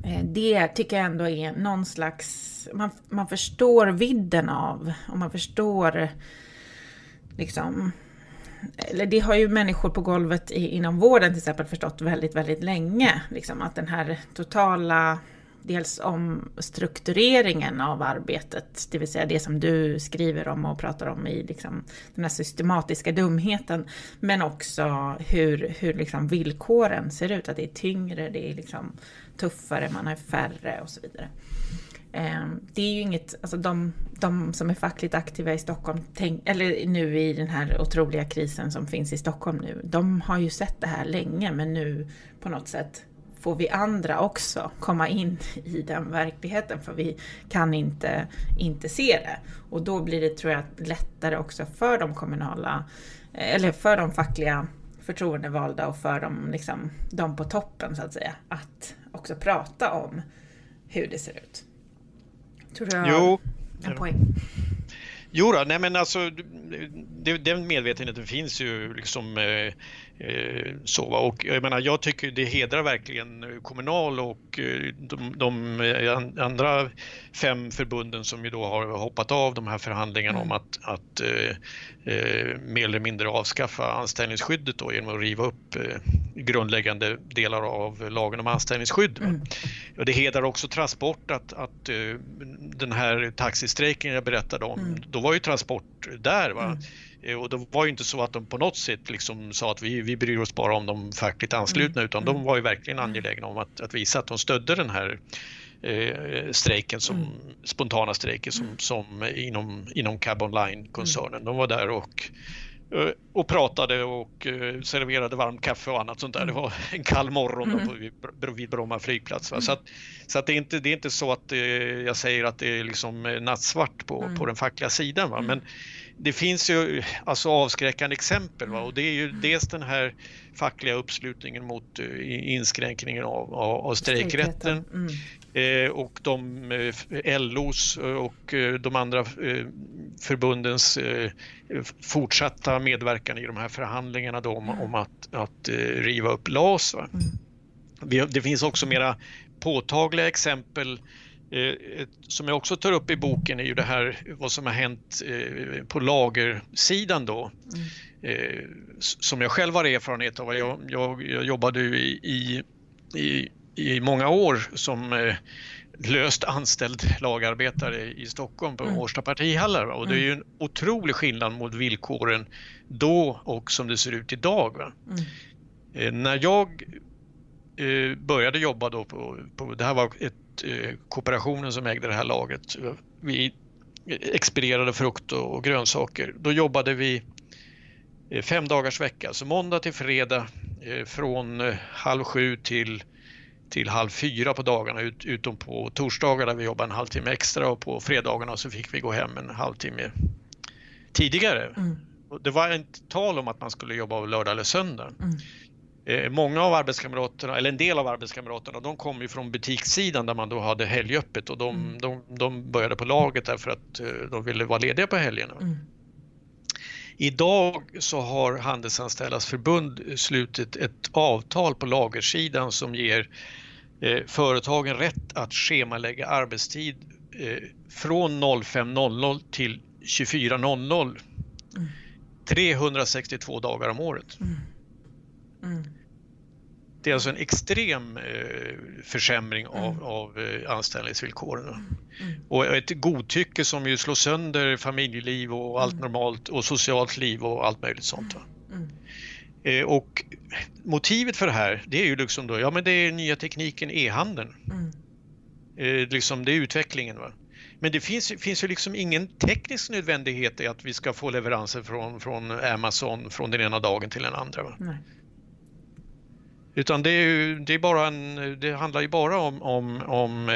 A: Eh, det tycker jag ändå är någon slags... Man, man förstår vidden av och man förstår liksom eller det har ju människor på golvet i, inom vården till exempel förstått väldigt, väldigt länge. Liksom att den här totala, dels om struktureringen av arbetet, det vill säga det som du skriver om och pratar om i liksom, den här systematiska dumheten, men också hur, hur liksom villkoren ser ut, att det är tyngre, det är liksom tuffare, man är färre och så vidare. Ehm, det är ju inget, alltså de, de som är fackligt aktiva i Stockholm, tänk, eller nu i den här otroliga krisen som finns i Stockholm nu, de har ju sett det här länge men nu på något sätt får vi andra också komma in i den verkligheten för vi kan inte, inte se det. Och då blir det, tror jag, lättare också för de kommunala, eller för de fackliga förtroendevalda och för de, liksom, de på toppen så att säga, att också prata om hur det ser ut. Tror du jag jo. en poäng?
B: Jo då, nej men alltså det, den medvetenheten finns ju liksom eh, så, och jag menar, jag tycker det hedrar verkligen Kommunal och eh, de, de, eh, andra fem förbunden som ju då har hoppat av de här förhandlingarna mm. om att, att eh, mer eller mindre avskaffa anställningsskyddet då genom att riva upp eh, grundläggande delar av lagen om anställningsskydd. Mm. Och det hedrar också Transport att, att eh, den här taxistrejken jag berättade om, mm. då var ju Transport där. Va? Eh, och det var ju inte så att de på något sätt liksom sa att vi, vi bryr oss bara om de fackligt anslutna mm. utan de mm. var ju verkligen mm. angelägna om att, att visa att de stödde den här eh, strejken, som, mm. spontana strejken som, mm. som inom, inom Cab Online-koncernen. De var där och eh, och pratade och uh, serverade varmt kaffe och annat sånt där. Det var en kall morgon då vid, Bromma flygplats. Så, att, så att det, är inte, det är inte så att jag säger att det är liksom nattsvart på, på den fackliga sidan. Va? Men det finns ju alltså avskräckande exempel va? och det är ju mm. dels den här fackliga uppslutningen mot uh, inskränkningen av, av, av strejkrätten mm. eh, och de eh, LOs och eh, de andra eh, förbundens eh, fortsatta medverkan i de här förhandlingarna då om, mm. om att, att riva upp LAS. Mm. Det finns också mera påtagliga exempel Eh, som jag också tar upp i boken är ju det här vad som har hänt eh, på lagersidan då. Mm. Eh, som jag själv har erfarenhet av. Jag, jag, jag jobbade i, i, i, många år som löst anställd lagarbetare i Stockholm på mm. Årsta partihallar. Och det är ju en otrolig skillnad mot villkoren då och som det ser ut idag. Mm. När jag började jobba då på, på, det här var ett Eh, kooperationen som ägde det här laget. Vi expedierade frukt och grönsaker. Då jobbade vi eh, fem dagars vecka, så måndag till fredag eh, från halv sju till, till halv fyra på dagarna ut, utom på torsdagar där vi jobbade en halvtimme extra och på fredagarna så fick vi gå hem en halvtimme tidigare. Mm. Det var inte tal om att man skulle jobba lördag eller söndag. Mm. Eh, många av arbetskamraterna, eller en del av arbetskamraterna, de kom ju från butikssidan där man då hade helgöppet och de, mm. de, de började på laget därför att eh, de ville vara lediga på helgerna. Mm. Idag så har Handelsanställdas förbund slutit ett avtal på lagersidan som ger eh, företagen rätt att schemalägga arbetstid eh, från 05.00 till 24.00. Mm. 362 dagar om året. Mm. Mm. Det är alltså en extrem eh, försämring av, mm. av eh, anställningsvillkoren. Mm. mm. Och ett godtycke som ju slår sönder familjeliv och allt mm. normalt och socialt liv och allt möjligt sånt. Eh, och motivet för det här, det är ju liksom då, ja men det är nya tekniken e-handeln. Mm. Eh, liksom det är utvecklingen. Va? Men det finns, finns ju liksom ingen teknisk nödvändighet i att vi ska få leveranser från, från Amazon från den ena dagen till den andra. Utan det, är ju, det, är bara en, det handlar ju bara om, om, om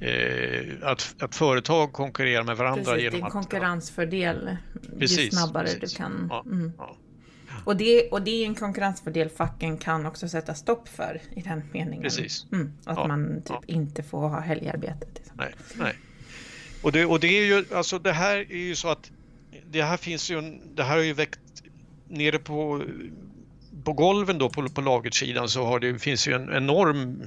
B: eh, att, att företag konkurrerar med varandra.
A: Precis,
B: genom
A: det är en konkurrensfördel precis, ju snabbare precis. du kan. Mm. ja. Och, det, och det är en konkurrensfördel facken kan också sätta stopp för i den meningen.
B: Precis.
A: Mm, att ja, man typ inte får ha helgarbete.
B: Nej, nej. Och det, och det är ju, alltså det här är ju så att det här finns ju, det här har ju väckt nere på på golven då på, på lagersidan så har det, finns ju en enorm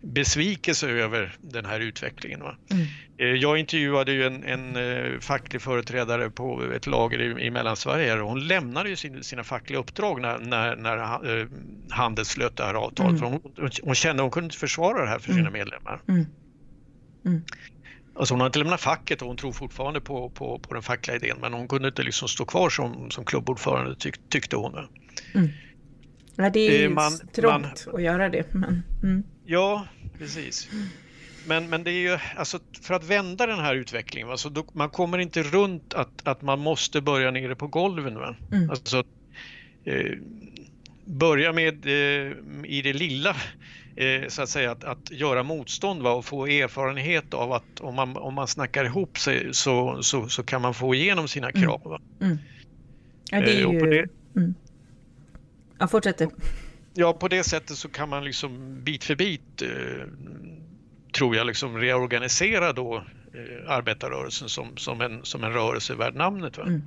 B: besvikelse över den här utvecklingen. Mm. Eh, jag intervjuade ju en, en eh, facklig företrädare på ett lager i, i Mellansverige och hon lämnade ju sin, sina fackliga uppdrag när, när, när eh, Handels slöt det här avtalet. Mm. Hon, hon kände att hon kunde inte försvara det här för sina mm. medlemmar. Mm. Mm. Alltså hon har inte lämnat facket och hon tror fortfarande på, på, på den fackliga idén men hon kunde inte liksom stå kvar som, som klubbordförande tyck, tyckte hon. Mm.
A: Ja, det är ju man, trångt man, att göra det. Men, mm.
B: Ja, precis. Men, men det är ju, alltså, för att vända den här utvecklingen, alltså, då, man kommer inte runt att, att man måste börja nere på golven. Va? Mm. Alltså, eh, börja med eh, i det lilla, eh, så att säga, att, att göra motstånd va? och få erfarenhet av att om man, om man snackar ihop sig så, så, så kan man få igenom sina mm. krav. Mm.
A: Ja, det är eh, ju... Ja, fortsätter.
B: Ja, på det sättet så kan man liksom bit för bit eh, tror jag liksom reorganisera då eh, arbetarrörelsen som, som, en, som en rörelse värd namnet. Va? Mm.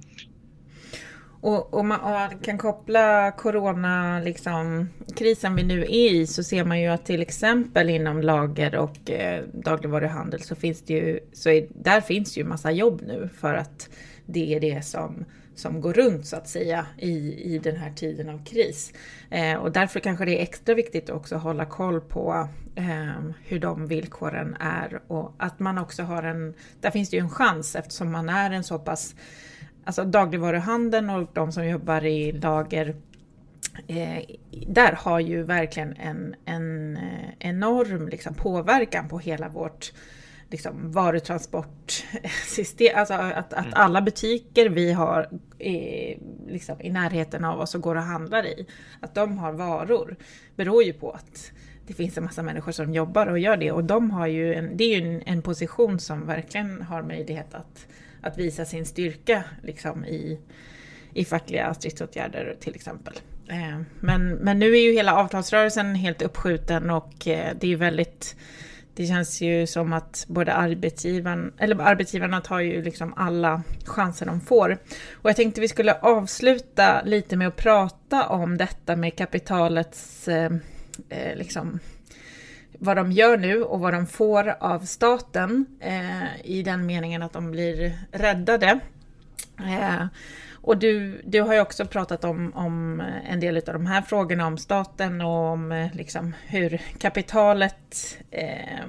A: Och om man, man, kan koppla corona, liksom, krisen vi nu är i, så ser man ju att till exempel inom lager och eh, dagligvaruhandel så finns det ju, så är, där finns ju massa jobb nu för att det är det som som går runt så att säga i, i den här tiden av kris. Eh, och därför kanske det är extra viktigt också att hålla koll på eh, hur de villkoren är och att man också har en, där finns det ju en chans eftersom man är en så pass, alltså dagligvaruhandeln och de som jobbar i lager Eh, där har ju verkligen en, en eh, enorm liksom, påverkan på hela vårt liksom, varutransportsystem, alltså att, att mm. alla butiker vi har i, liksom, i närheten av oss och går och handlar i, att de har varor, beror ju på att det finns en massa människor som jobbar och gör det och de har ju en, det är ju en, en position som verkligen har möjlighet att, att visa sin styrka liksom, i, i fackliga stridsåtgärder till exempel. Eh, men, men nu är ju hela avtalsrörelsen helt uppskjuten och eh, det är ju väldigt det känns ju som att både arbetsgivaren, eller arbetsgivarna tar ju liksom alla chanser de får. Och jag tänkte vi skulle avsluta lite med att prata om detta med kapitalets, eh, eh liksom, vad de gör nu och vad de får av staten eh, i den meningen att de blir räddade. Eh, och du, du har ju också pratat om, om eh, en del av de här frågorna om staten och om eh, liksom hur kapitalet... Eh,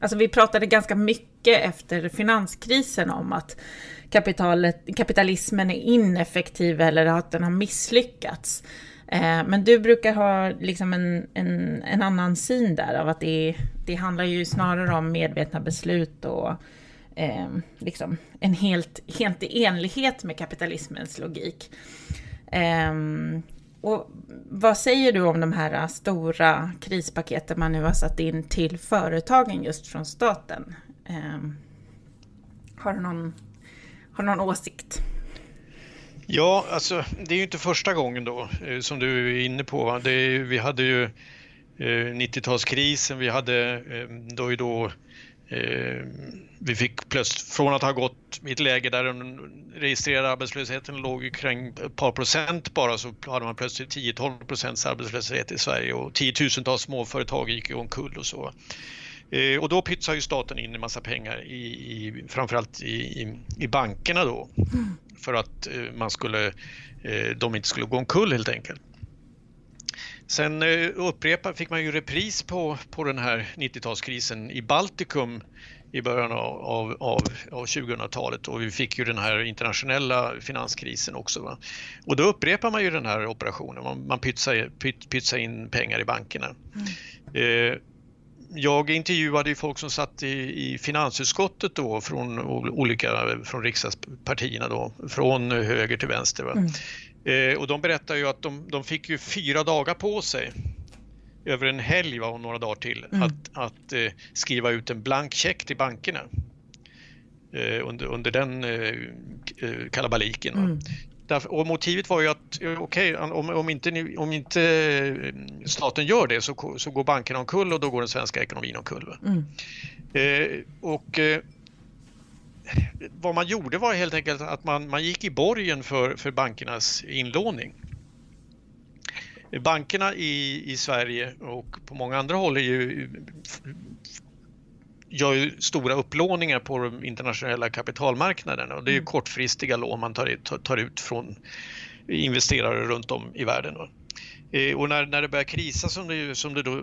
A: alltså vi pratade ganska mycket efter finanskrisen om att kapitalet, kapitalismen är ineffektiv eller att den har misslyckats. Eh, men du brukar ha liksom en, en, en annan syn där av att det, det handlar ju snarare om medvetna beslut och eh, liksom en helt, helt i enlighet med kapitalismens logik. Eh, och vad säger du om de här stora krispaketen man nu har satt in till företagen just från staten? Eh, har, du någon, har du någon åsikt?
B: Ja, alltså det är ju inte första gången då eh, som du är inne på. Det, vi hade ju eh, 90-talskrisen, vi hade eh, då då, då vi fick plötsligt, från att ha gått i ett läge där den registrerade arbetslösheten låg kring ett par procent bara så hade man plötsligt 10-12 procents arbetslöshet i Sverige och tiotusentals småföretag gick omkull och så. Eh, och då pytsar ju staten in en massa pengar i, i framförallt i, i, i bankerna då mm. för att eh, man skulle, de inte skulle gå omkull helt enkelt. Sen eh, upprepa, fick man ju repris på, på den här 90-talskrisen i Baltikum i början av, av, av, av 2000-talet och vi fick ju den här internationella finanskrisen också. Va? Och då upprepar man ju den här operationen, man, man pytsar, pyt, pytsar in pengar i bankerna. Mm. Eh, jag intervjuade folk som satt i, i finansutskottet då från olika från riksdagspartierna då, från höger till vänster. Mm. Eh, och de berättar ju att de, de fick ju fyra dagar på sig över en helg och några dagar till mm. att, att eh, skriva ut en blank check till bankerna eh, under, under den eh, eh kalabaliken. Mm. Därför, och motivet var ju att okej, okay, om, om, inte, om inte eh, staten gör det så, så går bankerna omkull och då går den svenska ekonomin omkull. Mm. Eh, och eh, vad man gjorde var helt enkelt att man, man gick i borgen för, för bankernas inlåning. Bankerna i, i Sverige och på många andra håll är ju, gör ju stora upplåningar på de internationella kapitalmarknaderna och det är mm. kortfristiga lån man tar, tar ut från investerare runt om i världen. Eh, och när, när det börjar krisa som det, som det då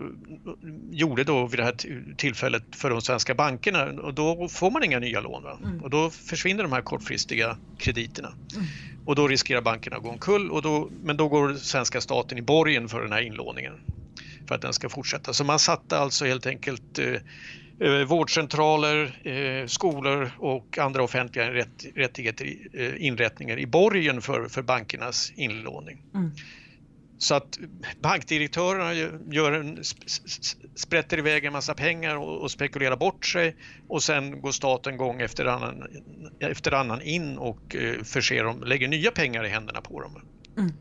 B: gjorde då vid det här tillfället för de svenska bankerna, och då får man inga nya lån. Mm. Och då försvinner de här kortfristiga krediterna. Mm. Och då riskerar bankerna att gå omkull, och då, men då går svenska staten i borgen för den här inlåningen för att den ska fortsätta. Så man satte alltså helt enkelt eh, eh vårdcentraler, eh, skolor och andra offentliga rätt, rättigheter, eh, inrättningar i borgen för, för bankernas inlåning. Mm. Så att bankdirektörerna gör en, sprätter iväg en massa pengar och, spekulerar bort sig och sen går staten gång efter annan, efter annan in och eh, förser dem, lägger nya pengar i händerna på dem. Mm.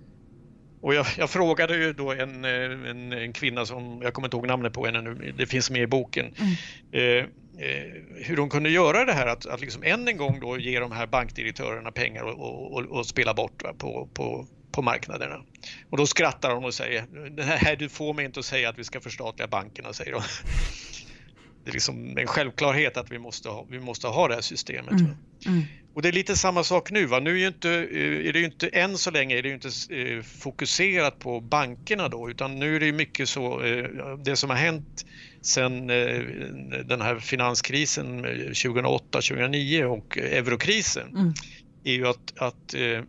B: Och jag, jag, frågade ju då en, eh, en, en, kvinna som, jag kommer inte ihåg namnet på henne nu, det finns med i boken, mm. eh, eh, hur hon kunde göra det här att, att liksom än en gång då ge de här bankdirektörerna pengar och, och, och spela bort va, på, på, på marknaderna. Och då skrattar hon och säger, nej du får mig inte att säga att vi ska förstatliga bankerna, säger hon. Det är liksom en självklarhet att vi måste ha, vi måste ha det här systemet. Mm. Mm. Och det är lite samma sak nu. Va? Nu är, inte, eh, är det ju inte, än så länge är det inte eh, fokuserat på bankerna då, utan nu är det mycket så, eh, det som har hänt sen den här finanskrisen 2008-2009 och eurokrisen. Mm är ju att, att eh,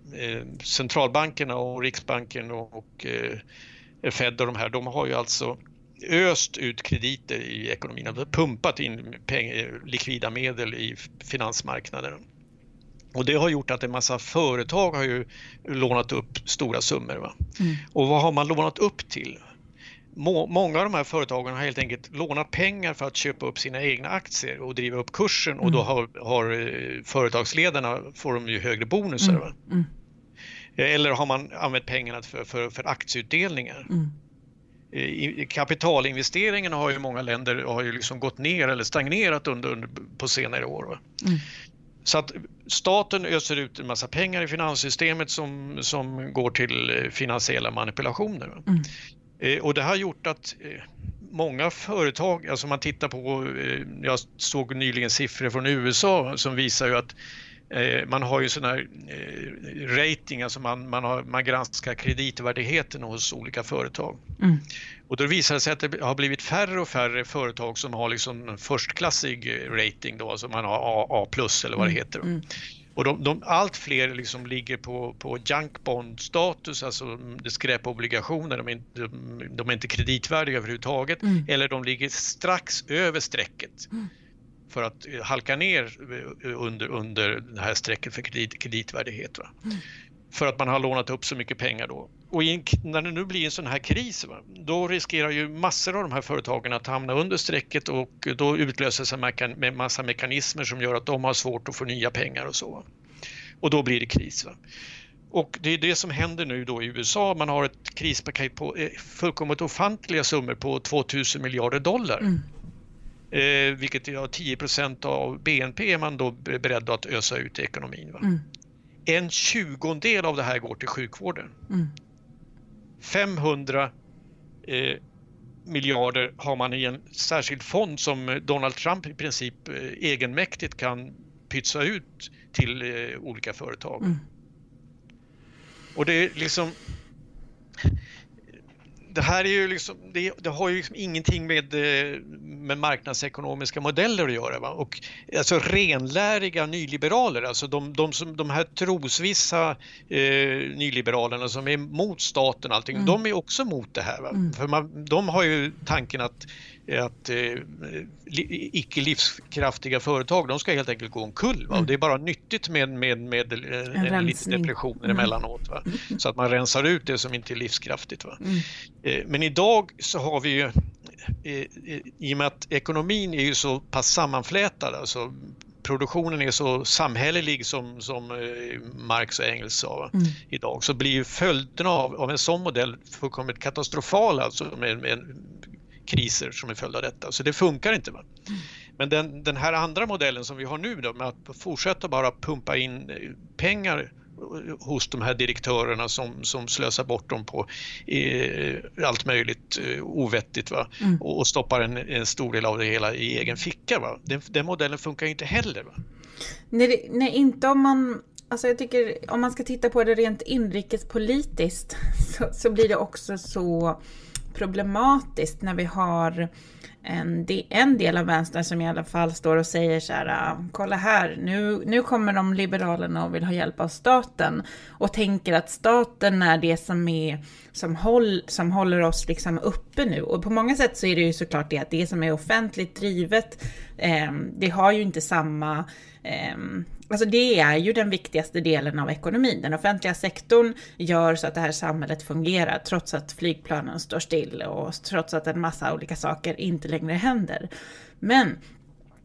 B: centralbankerna och Riksbanken och, och eh, Fed och de här, de har ju alltså öst ut krediter i ekonomin, pumpat in pengar, likvida medel i finansmarknaden. Och det har gjort att en massa företag har ju lånat upp stora summor. Mm. Och vad har man lånat upp till? Många av de här företagen har helt enkelt lånat pengar för att köpa upp sina egna aktier och driva upp kursen mm. och då mm. har, har eh, företagsledarna får de ju högre bonusar. Mm. Mm. Eller har man använt pengarna för, för, för aktieutdelningar? Mm. I, kapitalinvesteringarna har ju många länder har ju liksom gått ner eller stagnerat under, under på senare år. Så att staten öser ut en massa pengar i finanssystemet som, som går till eh, finansiella manipulationer. Mm. Eh, och det har gjort att eh, många företag, alltså man tittar på, eh, jag såg nyligen siffror från USA som visar ju att man har ju sån här rating, alltså man, man, har, man granskar kreditvärdigheten hos olika företag. Mm. Och då visar det sig att det har blivit färre och färre företag som har liksom förstklassig rating då, alltså man har A, A plus eller vad det mm. heter. Mm. Och de, de, allt fler liksom ligger på, på junk bond status, alltså skräpobligationer, de är, inte, de är inte kreditvärdiga överhuvudtaget, mm. eller de ligger strax över strecket. Mm. för att halka ner under, under det här strecket för kredit, kreditvärdighet. Mm för att man har lånat upp så mycket pengar då. Och en, när det nu blir en sån här kris, då riskerar ju massor av de här företagen att hamna under strecket och då utlöses en massa mekanismer som gör att de har svårt att få nya pengar och så. Och då blir det kris. Och det är det som händer nu då i USA. Man har ett krispaket på eh, fullkomligt ofantliga summor på 2000 miljarder dollar. Mm. Eh, vilket är 10% av BNP är man då beredd att ösa ut i ekonomin. En tjugondel av det här går till sjukvården. Mm. 500 eh, miljarder har man i en särskild fond som Donald Trump i princip eh, egenmäktigt kan pytsa ut till eh, olika företag. Mm. Och det är liksom det här är ju liksom, det, det har ju liksom ingenting med, eh, med marknadsekonomiska modeller att göra. Va? Och, alltså renläriga nyliberaler, alltså de, de, som, de här trosvissa eh, nyliberalerna som är emot staten och allting, mm. de är också emot det här. Mm. För man, de har ju tanken att att eh, icke livskraftiga företag de ska helt enkelt gå omkull. Va? Mm. Det är bara nyttigt med, med, med eh, en, en liten depression mm. emellanåt. Va? Mm. Så att man rensar ut det som inte är livskraftigt. Va? Mm. Eh, men idag så har vi ju eh, i och med att ekonomin är ju så pass sammanflätad, alltså produktionen är så samhällelig som, som Marx och Engels sa mm. idag så blir ju följderna av, av en sån modell fullkomligt katastrofala alltså med, med kriser som är följd av detta. Så det funkar inte. Va? Men den, den här andra modellen som vi har nu då, med att fortsätta bara pumpa in eh, pengar hos de här direktörerna som, som slösar bort dem på eh, allt möjligt eh, ovettigt va? Mm. Och, och, stoppar en, en, stor del av det hela i egen ficka. Va? Den, den modellen funkar inte heller. Va?
A: Nej, nej, inte om man Alltså jag tycker om man ska titta på det rent inrikespolitiskt så, så blir det också så problematiskt när vi har en, en del av vänstern som i alla fall står och säger så här, ah, kolla här, nu, nu kommer de liberalerna och vill ha hjälp av staten och tänker att staten är det som är som, håll, som håller oss liksom uppe nu. Och på många sätt så är det ju såklart det att det som är offentligt drivet, eh, det har ju inte samma Ehm, alltså det är ju den viktigaste delen av ekonomin. Den offentliga sektorn gör så att det här samhället fungerar trots att flygplanen står still och trots att en massa olika saker inte längre händer. Men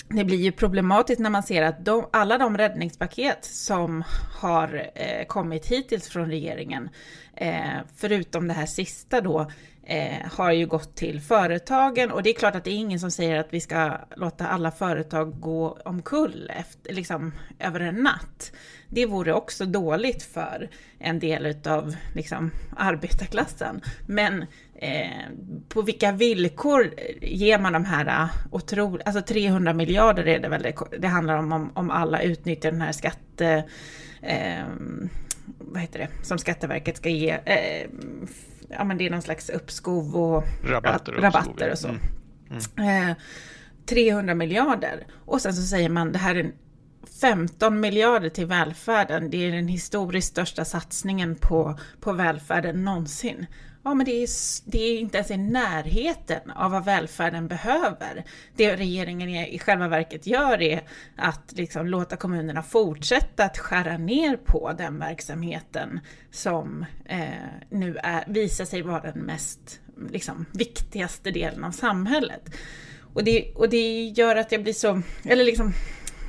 A: det blir ju problematiskt när man ser att de, alla de räddningspaket som har eh, kommit hittills från regeringen, eh, förutom det här sista då, eh, har ju gått till företagen och det är klart att det är ingen som säger att vi ska låta alla företag gå omkull efter, liksom, över en natt. Det vore också dåligt för en del av liksom, arbetarklassen. Men eh, på vilka villkor ger man de här eh, alltså 300 miljarder är det väl det, det handlar om, om, om alla utnyttjar den här skatte... Eh, vad heter det, som Skatteverket ska ge, eh, ja men det är någon slags uppskov och
B: rabatter och,
A: rabatter och så. Mm. Mm. Eh, 300 miljarder. Och sen så säger man det här är 15 miljarder till välfärden. Det är den historiskt största satsningen på, på välfärden någonsin. Ja, men det är, det är inte ens i närheten av vad välfärden behöver. Det regeringen i själva verket gör är att liksom låta kommunerna fortsätta att skära ner på den verksamheten som eh, nu är, visar sig vara den mest liksom, viktigaste delen av samhället. Och det, och det gör att jag blir så, eller liksom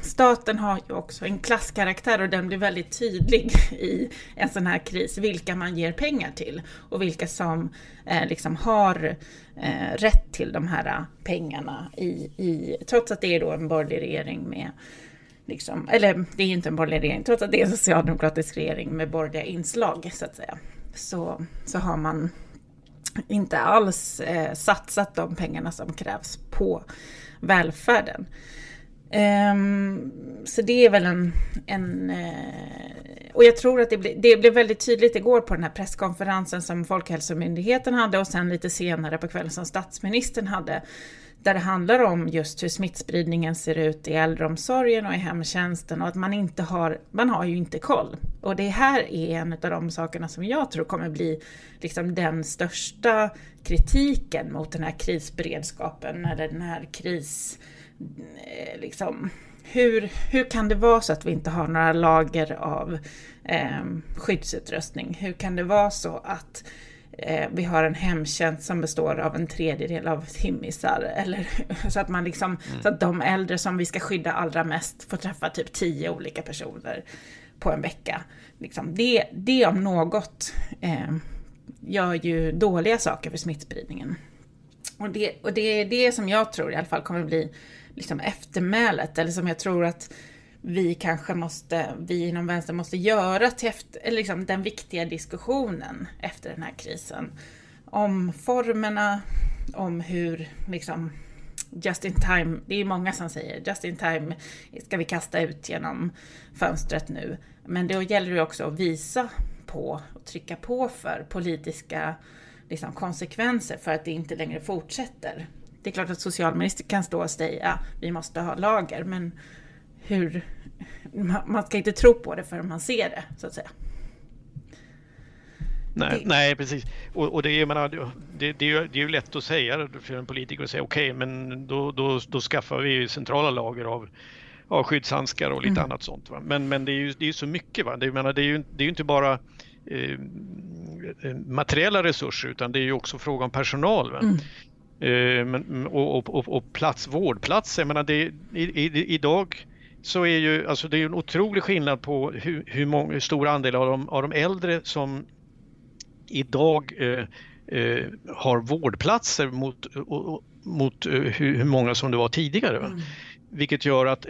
A: staten har ju också en klasskaraktär och den blir väldigt tydlig i en sån här kris, vilka man ger pengar till och vilka som eh, liksom har eh, rätt till de här pengarna i, i, trots att det är då en borgerlig regering med Liksom, eller det är inte en borgerlig regering, trots att det är en socialdemokratisk regering med borgerliga inslag så att säga. Så, så har man inte alls eh, satsat de pengarna som krävs på välfärden. Um, så det är väl en... en uh, och jag tror att det, ble, det blev väldigt tydligt igår på den här presskonferensen som Folkhälsomyndigheten hade och sen lite senare på kvällen som statsministern hade. Där det handlar om just hur smittspridningen ser ut i äldreomsorgen och i hemtjänsten och att man inte har, man har ju inte koll. Och det här är en av de sakerna som jag tror kommer bli liksom den största kritiken mot den här krisberedskapen eller den här kris Eh, liksom, hur, hur kan det vara så att vi inte har några lager av eh, skyddsutrustning? Hur kan det vara så att eh, vi har en hemtjänst som består av en tredjedel av timmisar? Eller så att, man liksom, mm. så att de äldre som vi ska skydda allra mest får träffa typ tio olika personer på en vecka. Liksom, det, det om något eh, gör ju dåliga saker för smittspridningen. Och det, och det är det som jag tror i alla fall kommer bli liksom eftermälet, eller som jag tror att vi kanske måste, vi inom vänster måste göra till efter, liksom den viktiga diskussionen efter den här krisen. Om formerna, om hur liksom just in time, det är många som säger just in time ska vi kasta ut genom fönstret nu. Men då gäller det också att visa på och trycka på för politiska liksom, konsekvenser för att det inte längre fortsätter. Det är klart att socialministern kan stå och säga vi måste ha lager, men hur... Man ska inte tro på det förrän man ser det, så att säga.
B: Nej, det... nej precis. Och, och det, är, menar, det, det, är ju, det är ju lätt att säga för en politiker att säga okej, okay, men då, då, då skaffar vi centrala lager av, av skyddshandskar och lite mm. annat sånt. Va? Men, men det är ju det är så mycket. Va? Det, menar, det, är ju, det är ju inte bara eh, materiella resurser utan det är ju också fråga om personal. Mm. Eh, men, och, och, och plats, vårdplatser. Jag menar, det, i, i, idag så är ju alltså det är en otrolig skillnad på hur, hur, många, hur stor andel av de, av de äldre som idag eh, eh, har vårdplatser mot, mot eh, hur, hur, många som det var tidigare. Mm. Vilket gör att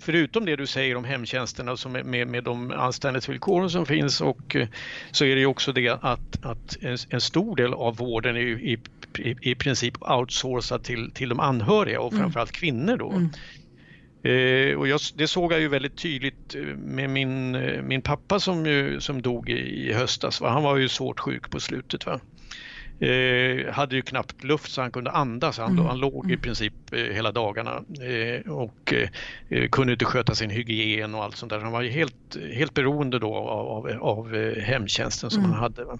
B: förutom det du säger om hemtjänsterna som med, med de anställningsvillkoren som finns och så är det ju också det att, att en, en stor del av vården är i, i, i princip outsourcad till, till de anhöriga och mm. framförallt kvinnor då. Mm. Eh, och jag, det såg jag ju väldigt tydligt eh, med min, eh, min pappa som, ju, som dog i, i höstas. Va? Han var ju svårt sjuk på slutet. Va? Eh, hade ju knappt luft så han kunde andas. Han, mm. han låg i mm. princip eh, hela dagarna eh, och eh, kunde inte sköta sin hygien och allt sånt där. Han var ju helt, helt beroende då av, av, av hemtjänsten som mm. han hade.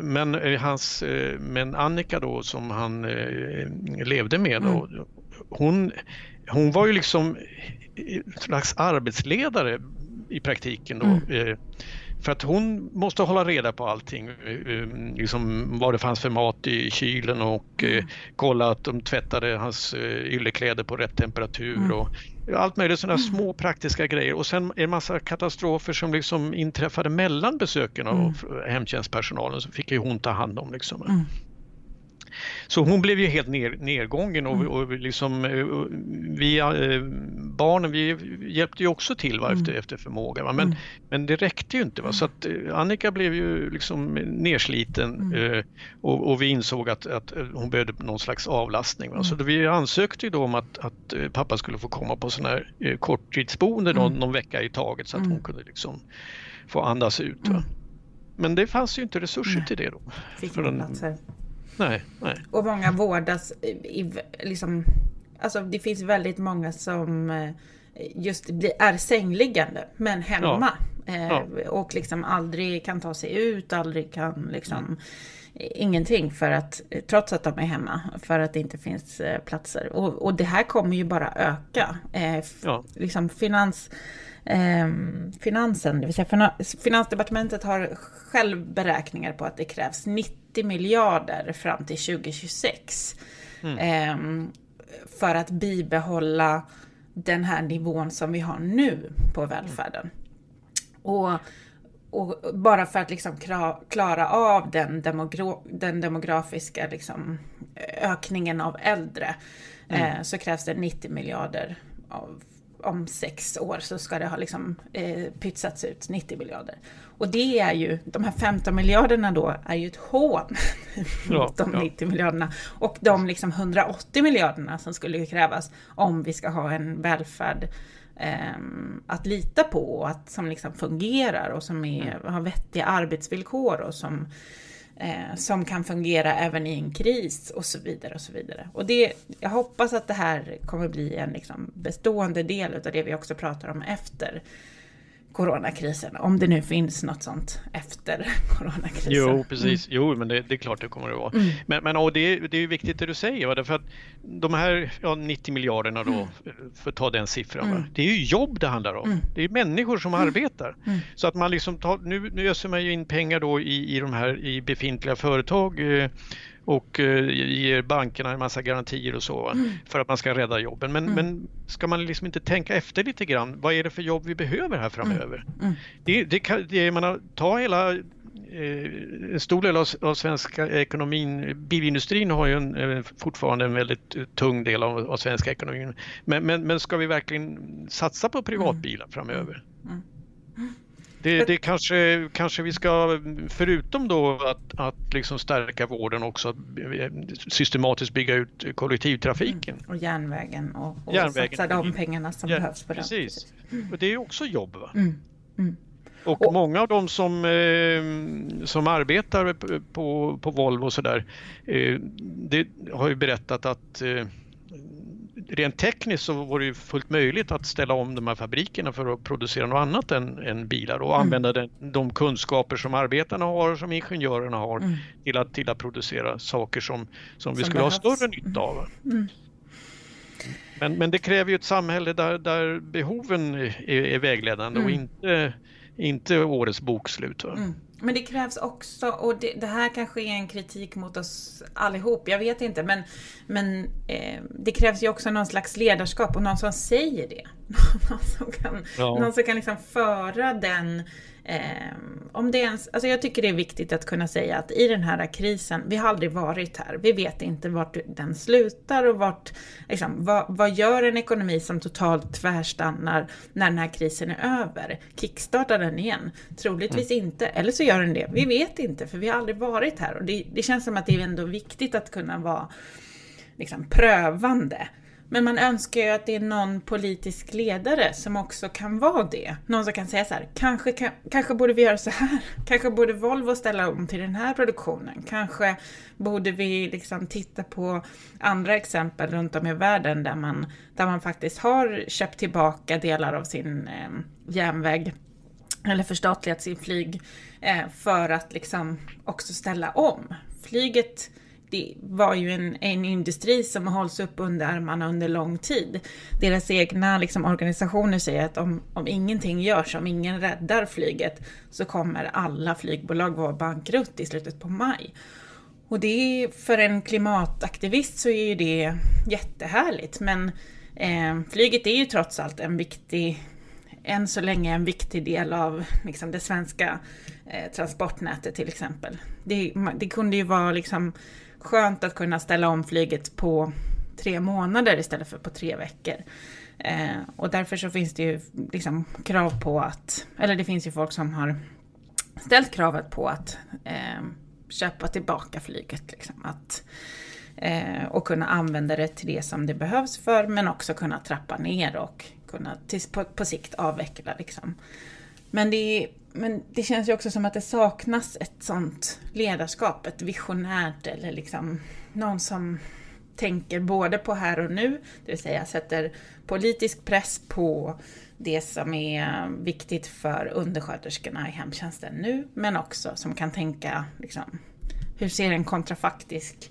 B: men, hans, men Annika då som han levde med, då, mm. hon hon var ju liksom slags arbetsledare i praktiken då. Mm. Eh, för att hon måste hålla reda på allting, eh, liksom vad det fanns för mat i kylen och eh, mm. kolla att de tvättade hans yllekläder på rätt temperatur mm. och allt möjligt sådana mm. små praktiska grejer. Och sen en massa katastrofer som liksom inträffade mellan besöken av mm. hemtjänstpersonalen så fick ju hon ta hand om. Liksom. Mm. Så hon blev ju helt ner, nergången och, mm. och liksom, eh, vi eh, barnen vi hjälpte ju också till va, efter, mm. efter förmåga. Va? Men, mm. men det räckte ju inte. Va? Så att eh, Annika blev ju liksom nersliten mm. och, och, vi insåg att, att hon behövde någon slags avlastning. Va? Så då vi ansökte ju då om att, att pappa skulle få komma på sån här korttidsboende någon, någon vecka i taget så att hon kunde liksom få andas ut. Va? Men det fanns ju inte resurser till det då.
A: Fick för den,
B: Nej, nej.
A: Och många vårdas i, liksom, alltså det finns väldigt många som eh, just är sängliggande men hemma. Ja. Eh, ja. Och liksom aldrig kan ta sig ut, aldrig kan liksom mm. Ingenting för att, trots att de är hemma, för att det inte finns eh, platser. Och, och det här kommer ju bara öka. Eh, ja. liksom finans, eh, finansen, det vill säga Finansdepartementet har själv beräkningar på att det krävs 90 90 miljarder fram till 2026. Mm. Eh, för att bibehålla den här nivån som vi har nu på välfärden. Och, och bara för att liksom klara av den, demogra den demografiska liksom ökningen av äldre mm. eh, så krävs det 90 miljarder av om sex år så ska det ha liksom, eh, pytsats ut 90 miljarder. Och det är ju, de här 15 miljarderna då, är ju ett hån ja, mot de ja. 90 miljarderna. Och de liksom 180 miljarderna som skulle krävas om vi ska ha en välfärd eh, att lita på och att, som liksom fungerar och som är, mm. har vettiga arbetsvillkor och som eh, som kan fungera även i en kris och så vidare. Och så vidare. Och det, jag hoppas att det här kommer bli en liksom bestående del av det vi också pratar om efter coronakrisen, om det nu finns något sånt efter coronakrisen.
B: Jo, precis. Mm. Jo, men det, det, är klart det kommer att vara. Mm. Men, men och det, det är viktigt det du säger, va? därför att de här ja, 90 miljarderna då, mm. för att ta den siffran, mm. det är ju jobb det handlar om. Mm. Det är människor som mm. arbetar. Så att man liksom tar, nu, nu öser man ju in pengar då i, i de här i befintliga företag eh, och eh, ger bankerna en massa garantier och så mm. för att man ska rädda jobben. Men, mm. men ska man liksom inte tänka efter lite grann? Vad är det för jobb vi behöver här framöver? Mm. mm. Det, det, kan, det, man ta hela eh, en stor del av, av svenska ekonomin, bilindustrin har ju en, fortfarande en väldigt tung del av, av svenska ekonomin. Men, men, men ska vi verkligen satsa på privatbilar mm. framöver? Mm. Det, det kanske, kanske vi ska, förutom då att, att liksom stärka vården också, systematiskt bygga ut kollektivtrafiken.
A: Mm. Och järnvägen och, och järnvägen. satsa de pengarna som ja, behövs på
B: det. Precis, och det är också jobb. Mm.
A: Mm.
B: Och, och, många av de som, eh, som arbetar på, på Volvo och sådär, eh, har ju berättat att eh, rent tekniskt så var det fullt möjligt att ställa om de här fabrikerna för att producera något annat än, än bilar och mm. använda den, de kunskaper som arbetarna har och som ingenjörerna har mm. till, att, till att producera saker som, som, vi skulle behövs. ha större nytta av. Mm. mm. Men, men det kräver ju ett samhälle där, där behoven är, är vägledande och mm. inte, inte årets bokslut.
A: Men det krävs också, och det, det, här kanske är en kritik mot oss allihop, jag vet inte, men, men eh, det krävs ju också någon slags ledarskap och någon som säger det. någon som kan, ja. någon som kan liksom föra den om det ens, alltså jag tycker det är viktigt att kunna säga att i den här krisen, vi har aldrig varit här, vi vet inte vart den slutar och vart, liksom, vad, vad gör en ekonomi som totalt tvärstannar när den här krisen är över? Kickstartar den igen? Troligtvis mm. inte, eller så gör den det, vi vet inte för vi har aldrig varit här och det, det känns som att det är ändå viktigt att kunna vara liksom, prövande men man önskar ju att det är någon politisk ledare som också kan vara det. Någon som kan säga så här, kanske, kan, kanske borde vi göra så här. Kanske borde Volvo ställa om till den här produktionen. Kanske borde vi liksom titta på andra exempel runt om i världen där man, där man faktiskt har köpt tillbaka delar av sin eh, järnväg eller förstatligat sin flyg eh, för att liksom också ställa om. Flyget det var ju en, en industri som hålls upp under armarna under lång tid. Deras egna liksom, organisationer säger att om, om ingenting görs, om ingen räddar flyget, så kommer alla flygbolag vara bankrutt i slutet på maj. Och det för en klimataktivist så är ju det jättehärligt, men eh, flyget är ju trots allt en viktig än så länge en viktig del av liksom, det svenska eh, transportnätet till exempel. Det, det kunde ju vara liksom skönt att kunna ställa om flyget på tre månader istället för på tre veckor. Eh, och därför så finns det ju liksom krav på att, eller det finns ju folk som har ställt kravet på att eh, köpa tillbaka flyget. Liksom. Att, eh, och kunna använda det till det som det behövs för, men också kunna trappa ner och kunna till, på, på sikt avveckla. Liksom. Men det, men det känns ju också som att det saknas ett sånt ledarskap, ett visionärt eller liksom någon som tänker både på här och nu, det vill säga sätter politisk press på det som är viktigt för undersköterskorna i hemtjänsten nu, men också som kan tänka liksom, hur ser en kontrafaktisk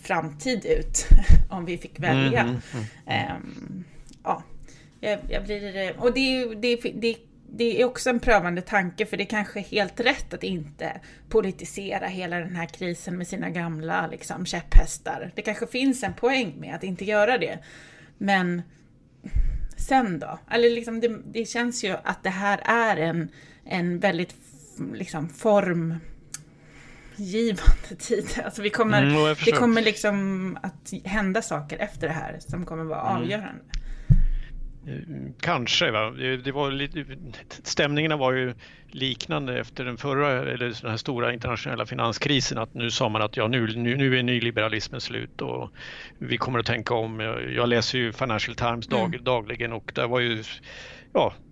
A: framtid ut om vi fick välja? Mm, mm, mm. Um, ja, jag, jag, blir... Och det, det, det det är också en prövande tanke för det är kanske är helt rätt att inte politisera hela den här krisen med sina gamla liksom, käpphästar. Det kanske finns en poäng med att inte göra det. Men sen då? Eller liksom det, det känns ju att det här är en, en väldigt liksom, formgivande tid. Alltså vi kommer, mm, det kommer liksom att hända saker efter det här som kommer vara mm. avgörande.
B: Kanske. Va? Det var lite, stämningarna var ju liknande efter den förra, eller den här stora internationella finanskrisen. Att nu sa man att ja, nu, nu, nu är nyliberalismen slut och vi kommer att tänka om. Jag läser ju Financial Times dag, mm. dagligen och där var ju ja, Eh,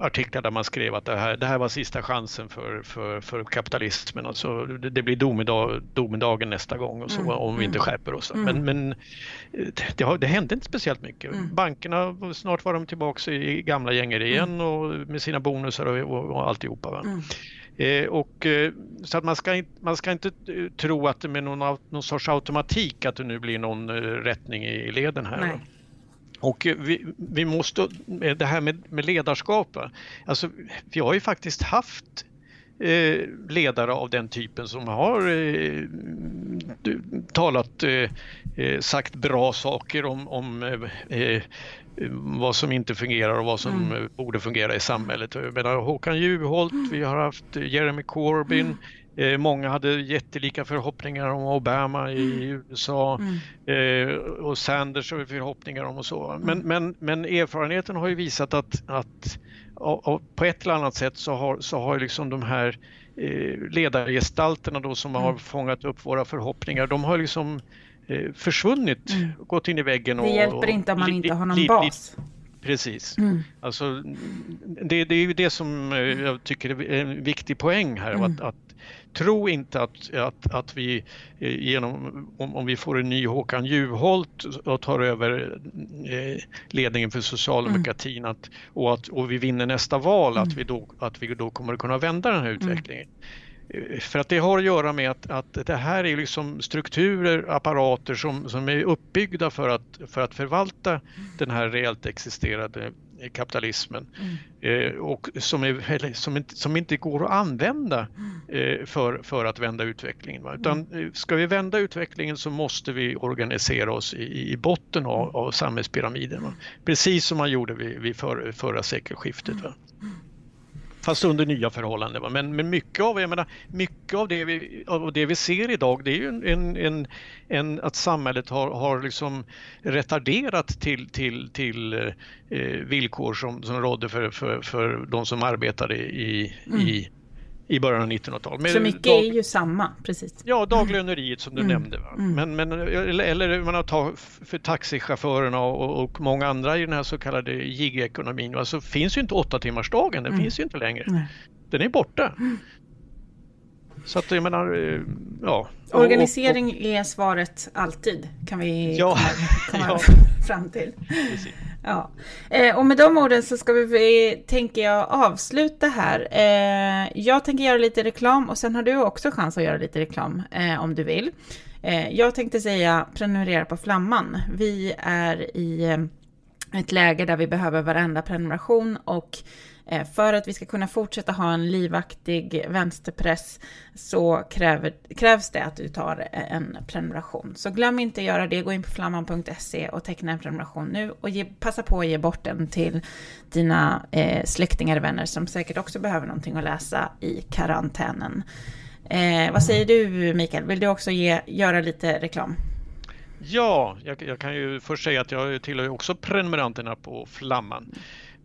B: artiklar där man skrev att det här, det här var sista chansen för, för, för kapitalismen. Alltså, det, det blir domedag, domedagen nästa gång och så, mm. om vi inte mm. skärper oss. Mm. Men, men eh, det, har, det hände inte speciellt mycket. Mm. Bankerna, snart var de tillbaka i gamla gänger igen mm. och med sina bonusar och, och, och alltihopa. Va? Mm. Eh, och, eh, så att man ska, man ska inte tro att det med någon, någon sorts automatik att det nu blir någon rättning i leden här. Och vi, vi, måste, det här med, med ledarskap, alltså vi har ju faktiskt haft eh, ledare av den typen som har eh, talat, eh, eh, sagt bra saker om, om eh, eh, vad som inte fungerar och vad som mm. borde fungera i samhället. Jag menar, Håkan Juholt, vi har haft Jeremy Corbyn, mm. Många hade jättelika förhoppningar om Obama i mm. USA mm. eh, och Sanders har förhoppningar om och så. Men, mm. men, men erfarenheten har ju visat att, att och, och på ett eller annat sätt så har, så har liksom de här eh, ledargestalterna då som har mm. fångat upp våra förhoppningar, de har liksom eh, försvunnit, mm. gått in i väggen. Och,
A: det hjälper inte om man inte har någon bas.
B: Precis. Mm. Alltså, det, det, är ju det som eh, jag tycker är en viktig poäng här. Mm. Att, att, tro inte att, att, att vi eh, genom, om, om vi får en ny Håkan Juholt och tar över eh, ledningen för socialdemokratin mm. att, och, att, och vi vinner nästa val, att, mm. vi då, att vi då kommer att kunna vända den här mm. utvecklingen. För att det har att göra med att, att det här är liksom strukturer, apparater som, som är uppbyggda för att, för att förvalta den här reellt existerande kapitalismen mm. eh, och som, är, som, inte, som inte går att använda eh, för, för att vända utvecklingen. Va? Utan mm. eh, ska vi vända utvecklingen så måste vi organisera oss i, i botten av, av samhällspyramiden. Va? Precis som man gjorde vid, vid för, förra sekelskiftet. Va? Fast under nya förhållanden. Men, men mycket, av, jag menar, mycket av, det vi, av det vi ser idag det är ju en, en, en att samhället har, har liksom retarderat till, till, till eh, villkor som, som rådde för, för, för de som arbetade i, mm. i i början av 1900-talet.
A: Så mycket dag... är ju samma, precis.
B: Ja, daglöneriet som du mm. nämnde. Mm. Men, men, eller, man tar för taxichaufförerna och, och, många andra i den här så kallade gig-ekonomin. Alltså finns ju inte åtta timmarsdagen, den mm. finns ju inte längre. Nej. Den är borta. Mm. Så att jag menar, eh, ja.
A: Organisering och, och, är svaret alltid, kan vi ja, komma, komma ja. fram till. Precis. Ja. Eh, och med de orden så ska vi, tänker jag, avsluta här. Eh, jag tänker göra lite reklam och sen har du också chans att göra lite reklam eh, om du vill. Jag tänkte säga prenumerera på Flamman. Vi är i ett läge där vi behöver varenda prenumeration och Eh, för att vi ska kunna fortsätta ha en livaktig vänsterpress så kräver, krävs det att du tar eh, en prenumeration. Så glöm inte att göra det, gå in på flamman.se och teckna en prenumeration nu och ge, passa på att ge bort den till dina eh, släktingar och vänner som säkert också behöver någonting att läsa i karantänen. Eh, vad säger du Mikael, vill du också ge, göra lite reklam?
B: Ja, jag, jag, kan ju först säga att jag tillhör också prenumeranterna på Flamman.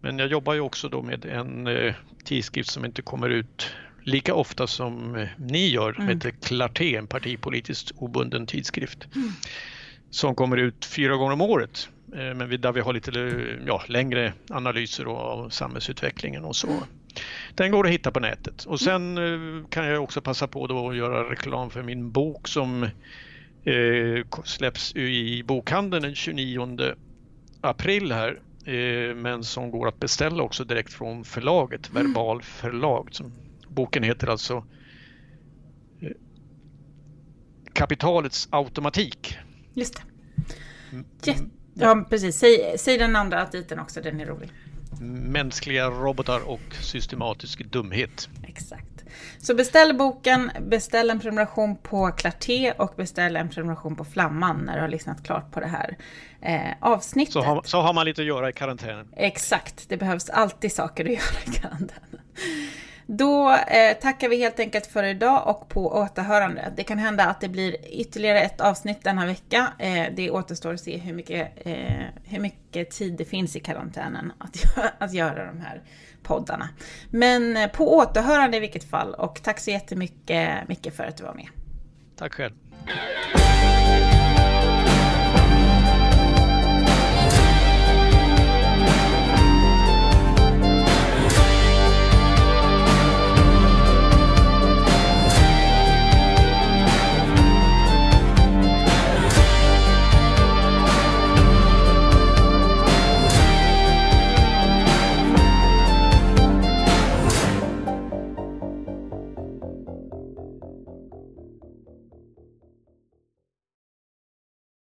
B: Men jag jobbar ju också då med en eh, tidskrift som inte kommer ut lika ofta som eh, ni gör, mm. som heter Clarté, en partipolitiskt obunden tidskrift. Mm. Som kommer ut fyra gånger om året, eh, men där vi har lite ja, längre analyser av samhällsutvecklingen och så. Mm. Den går att hitta på nätet. Och sen eh, kan jag också passa på då att göra reklam för min bok som eh, släpps i bokhandeln den 29 april här men som går att beställa också direkt från förlaget, mm. Verbal förlag. boken heter alltså eh, Kapitalets automatik.
A: Just det. Mm. Ja, precis. Säg, säg den andra titeln också, den är rolig.
B: Mänskliga robotar och systematisk dumhet.
A: Exakt. Så beställ boken, beställ en prenumeration på Clarté och beställ en prenumeration på Flamman när du har lyssnat klart på det här eh, avsnittet.
B: Så har, så har man lite att göra i karantänen.
A: Exakt, det behövs alltid saker att göra i karantänen. Då eh, tackar vi helt enkelt för idag och på återhörande. Det kan hända att det blir ytterligare ett avsnitt denna vecka. Eh, det återstår att se hur mycket, eh, hur mycket tid det finns i karantänen att, att göra de här poddarna. Men eh, på återhörande i vilket fall och tack så jättemycket Micke för att du var med.
B: Tack själv.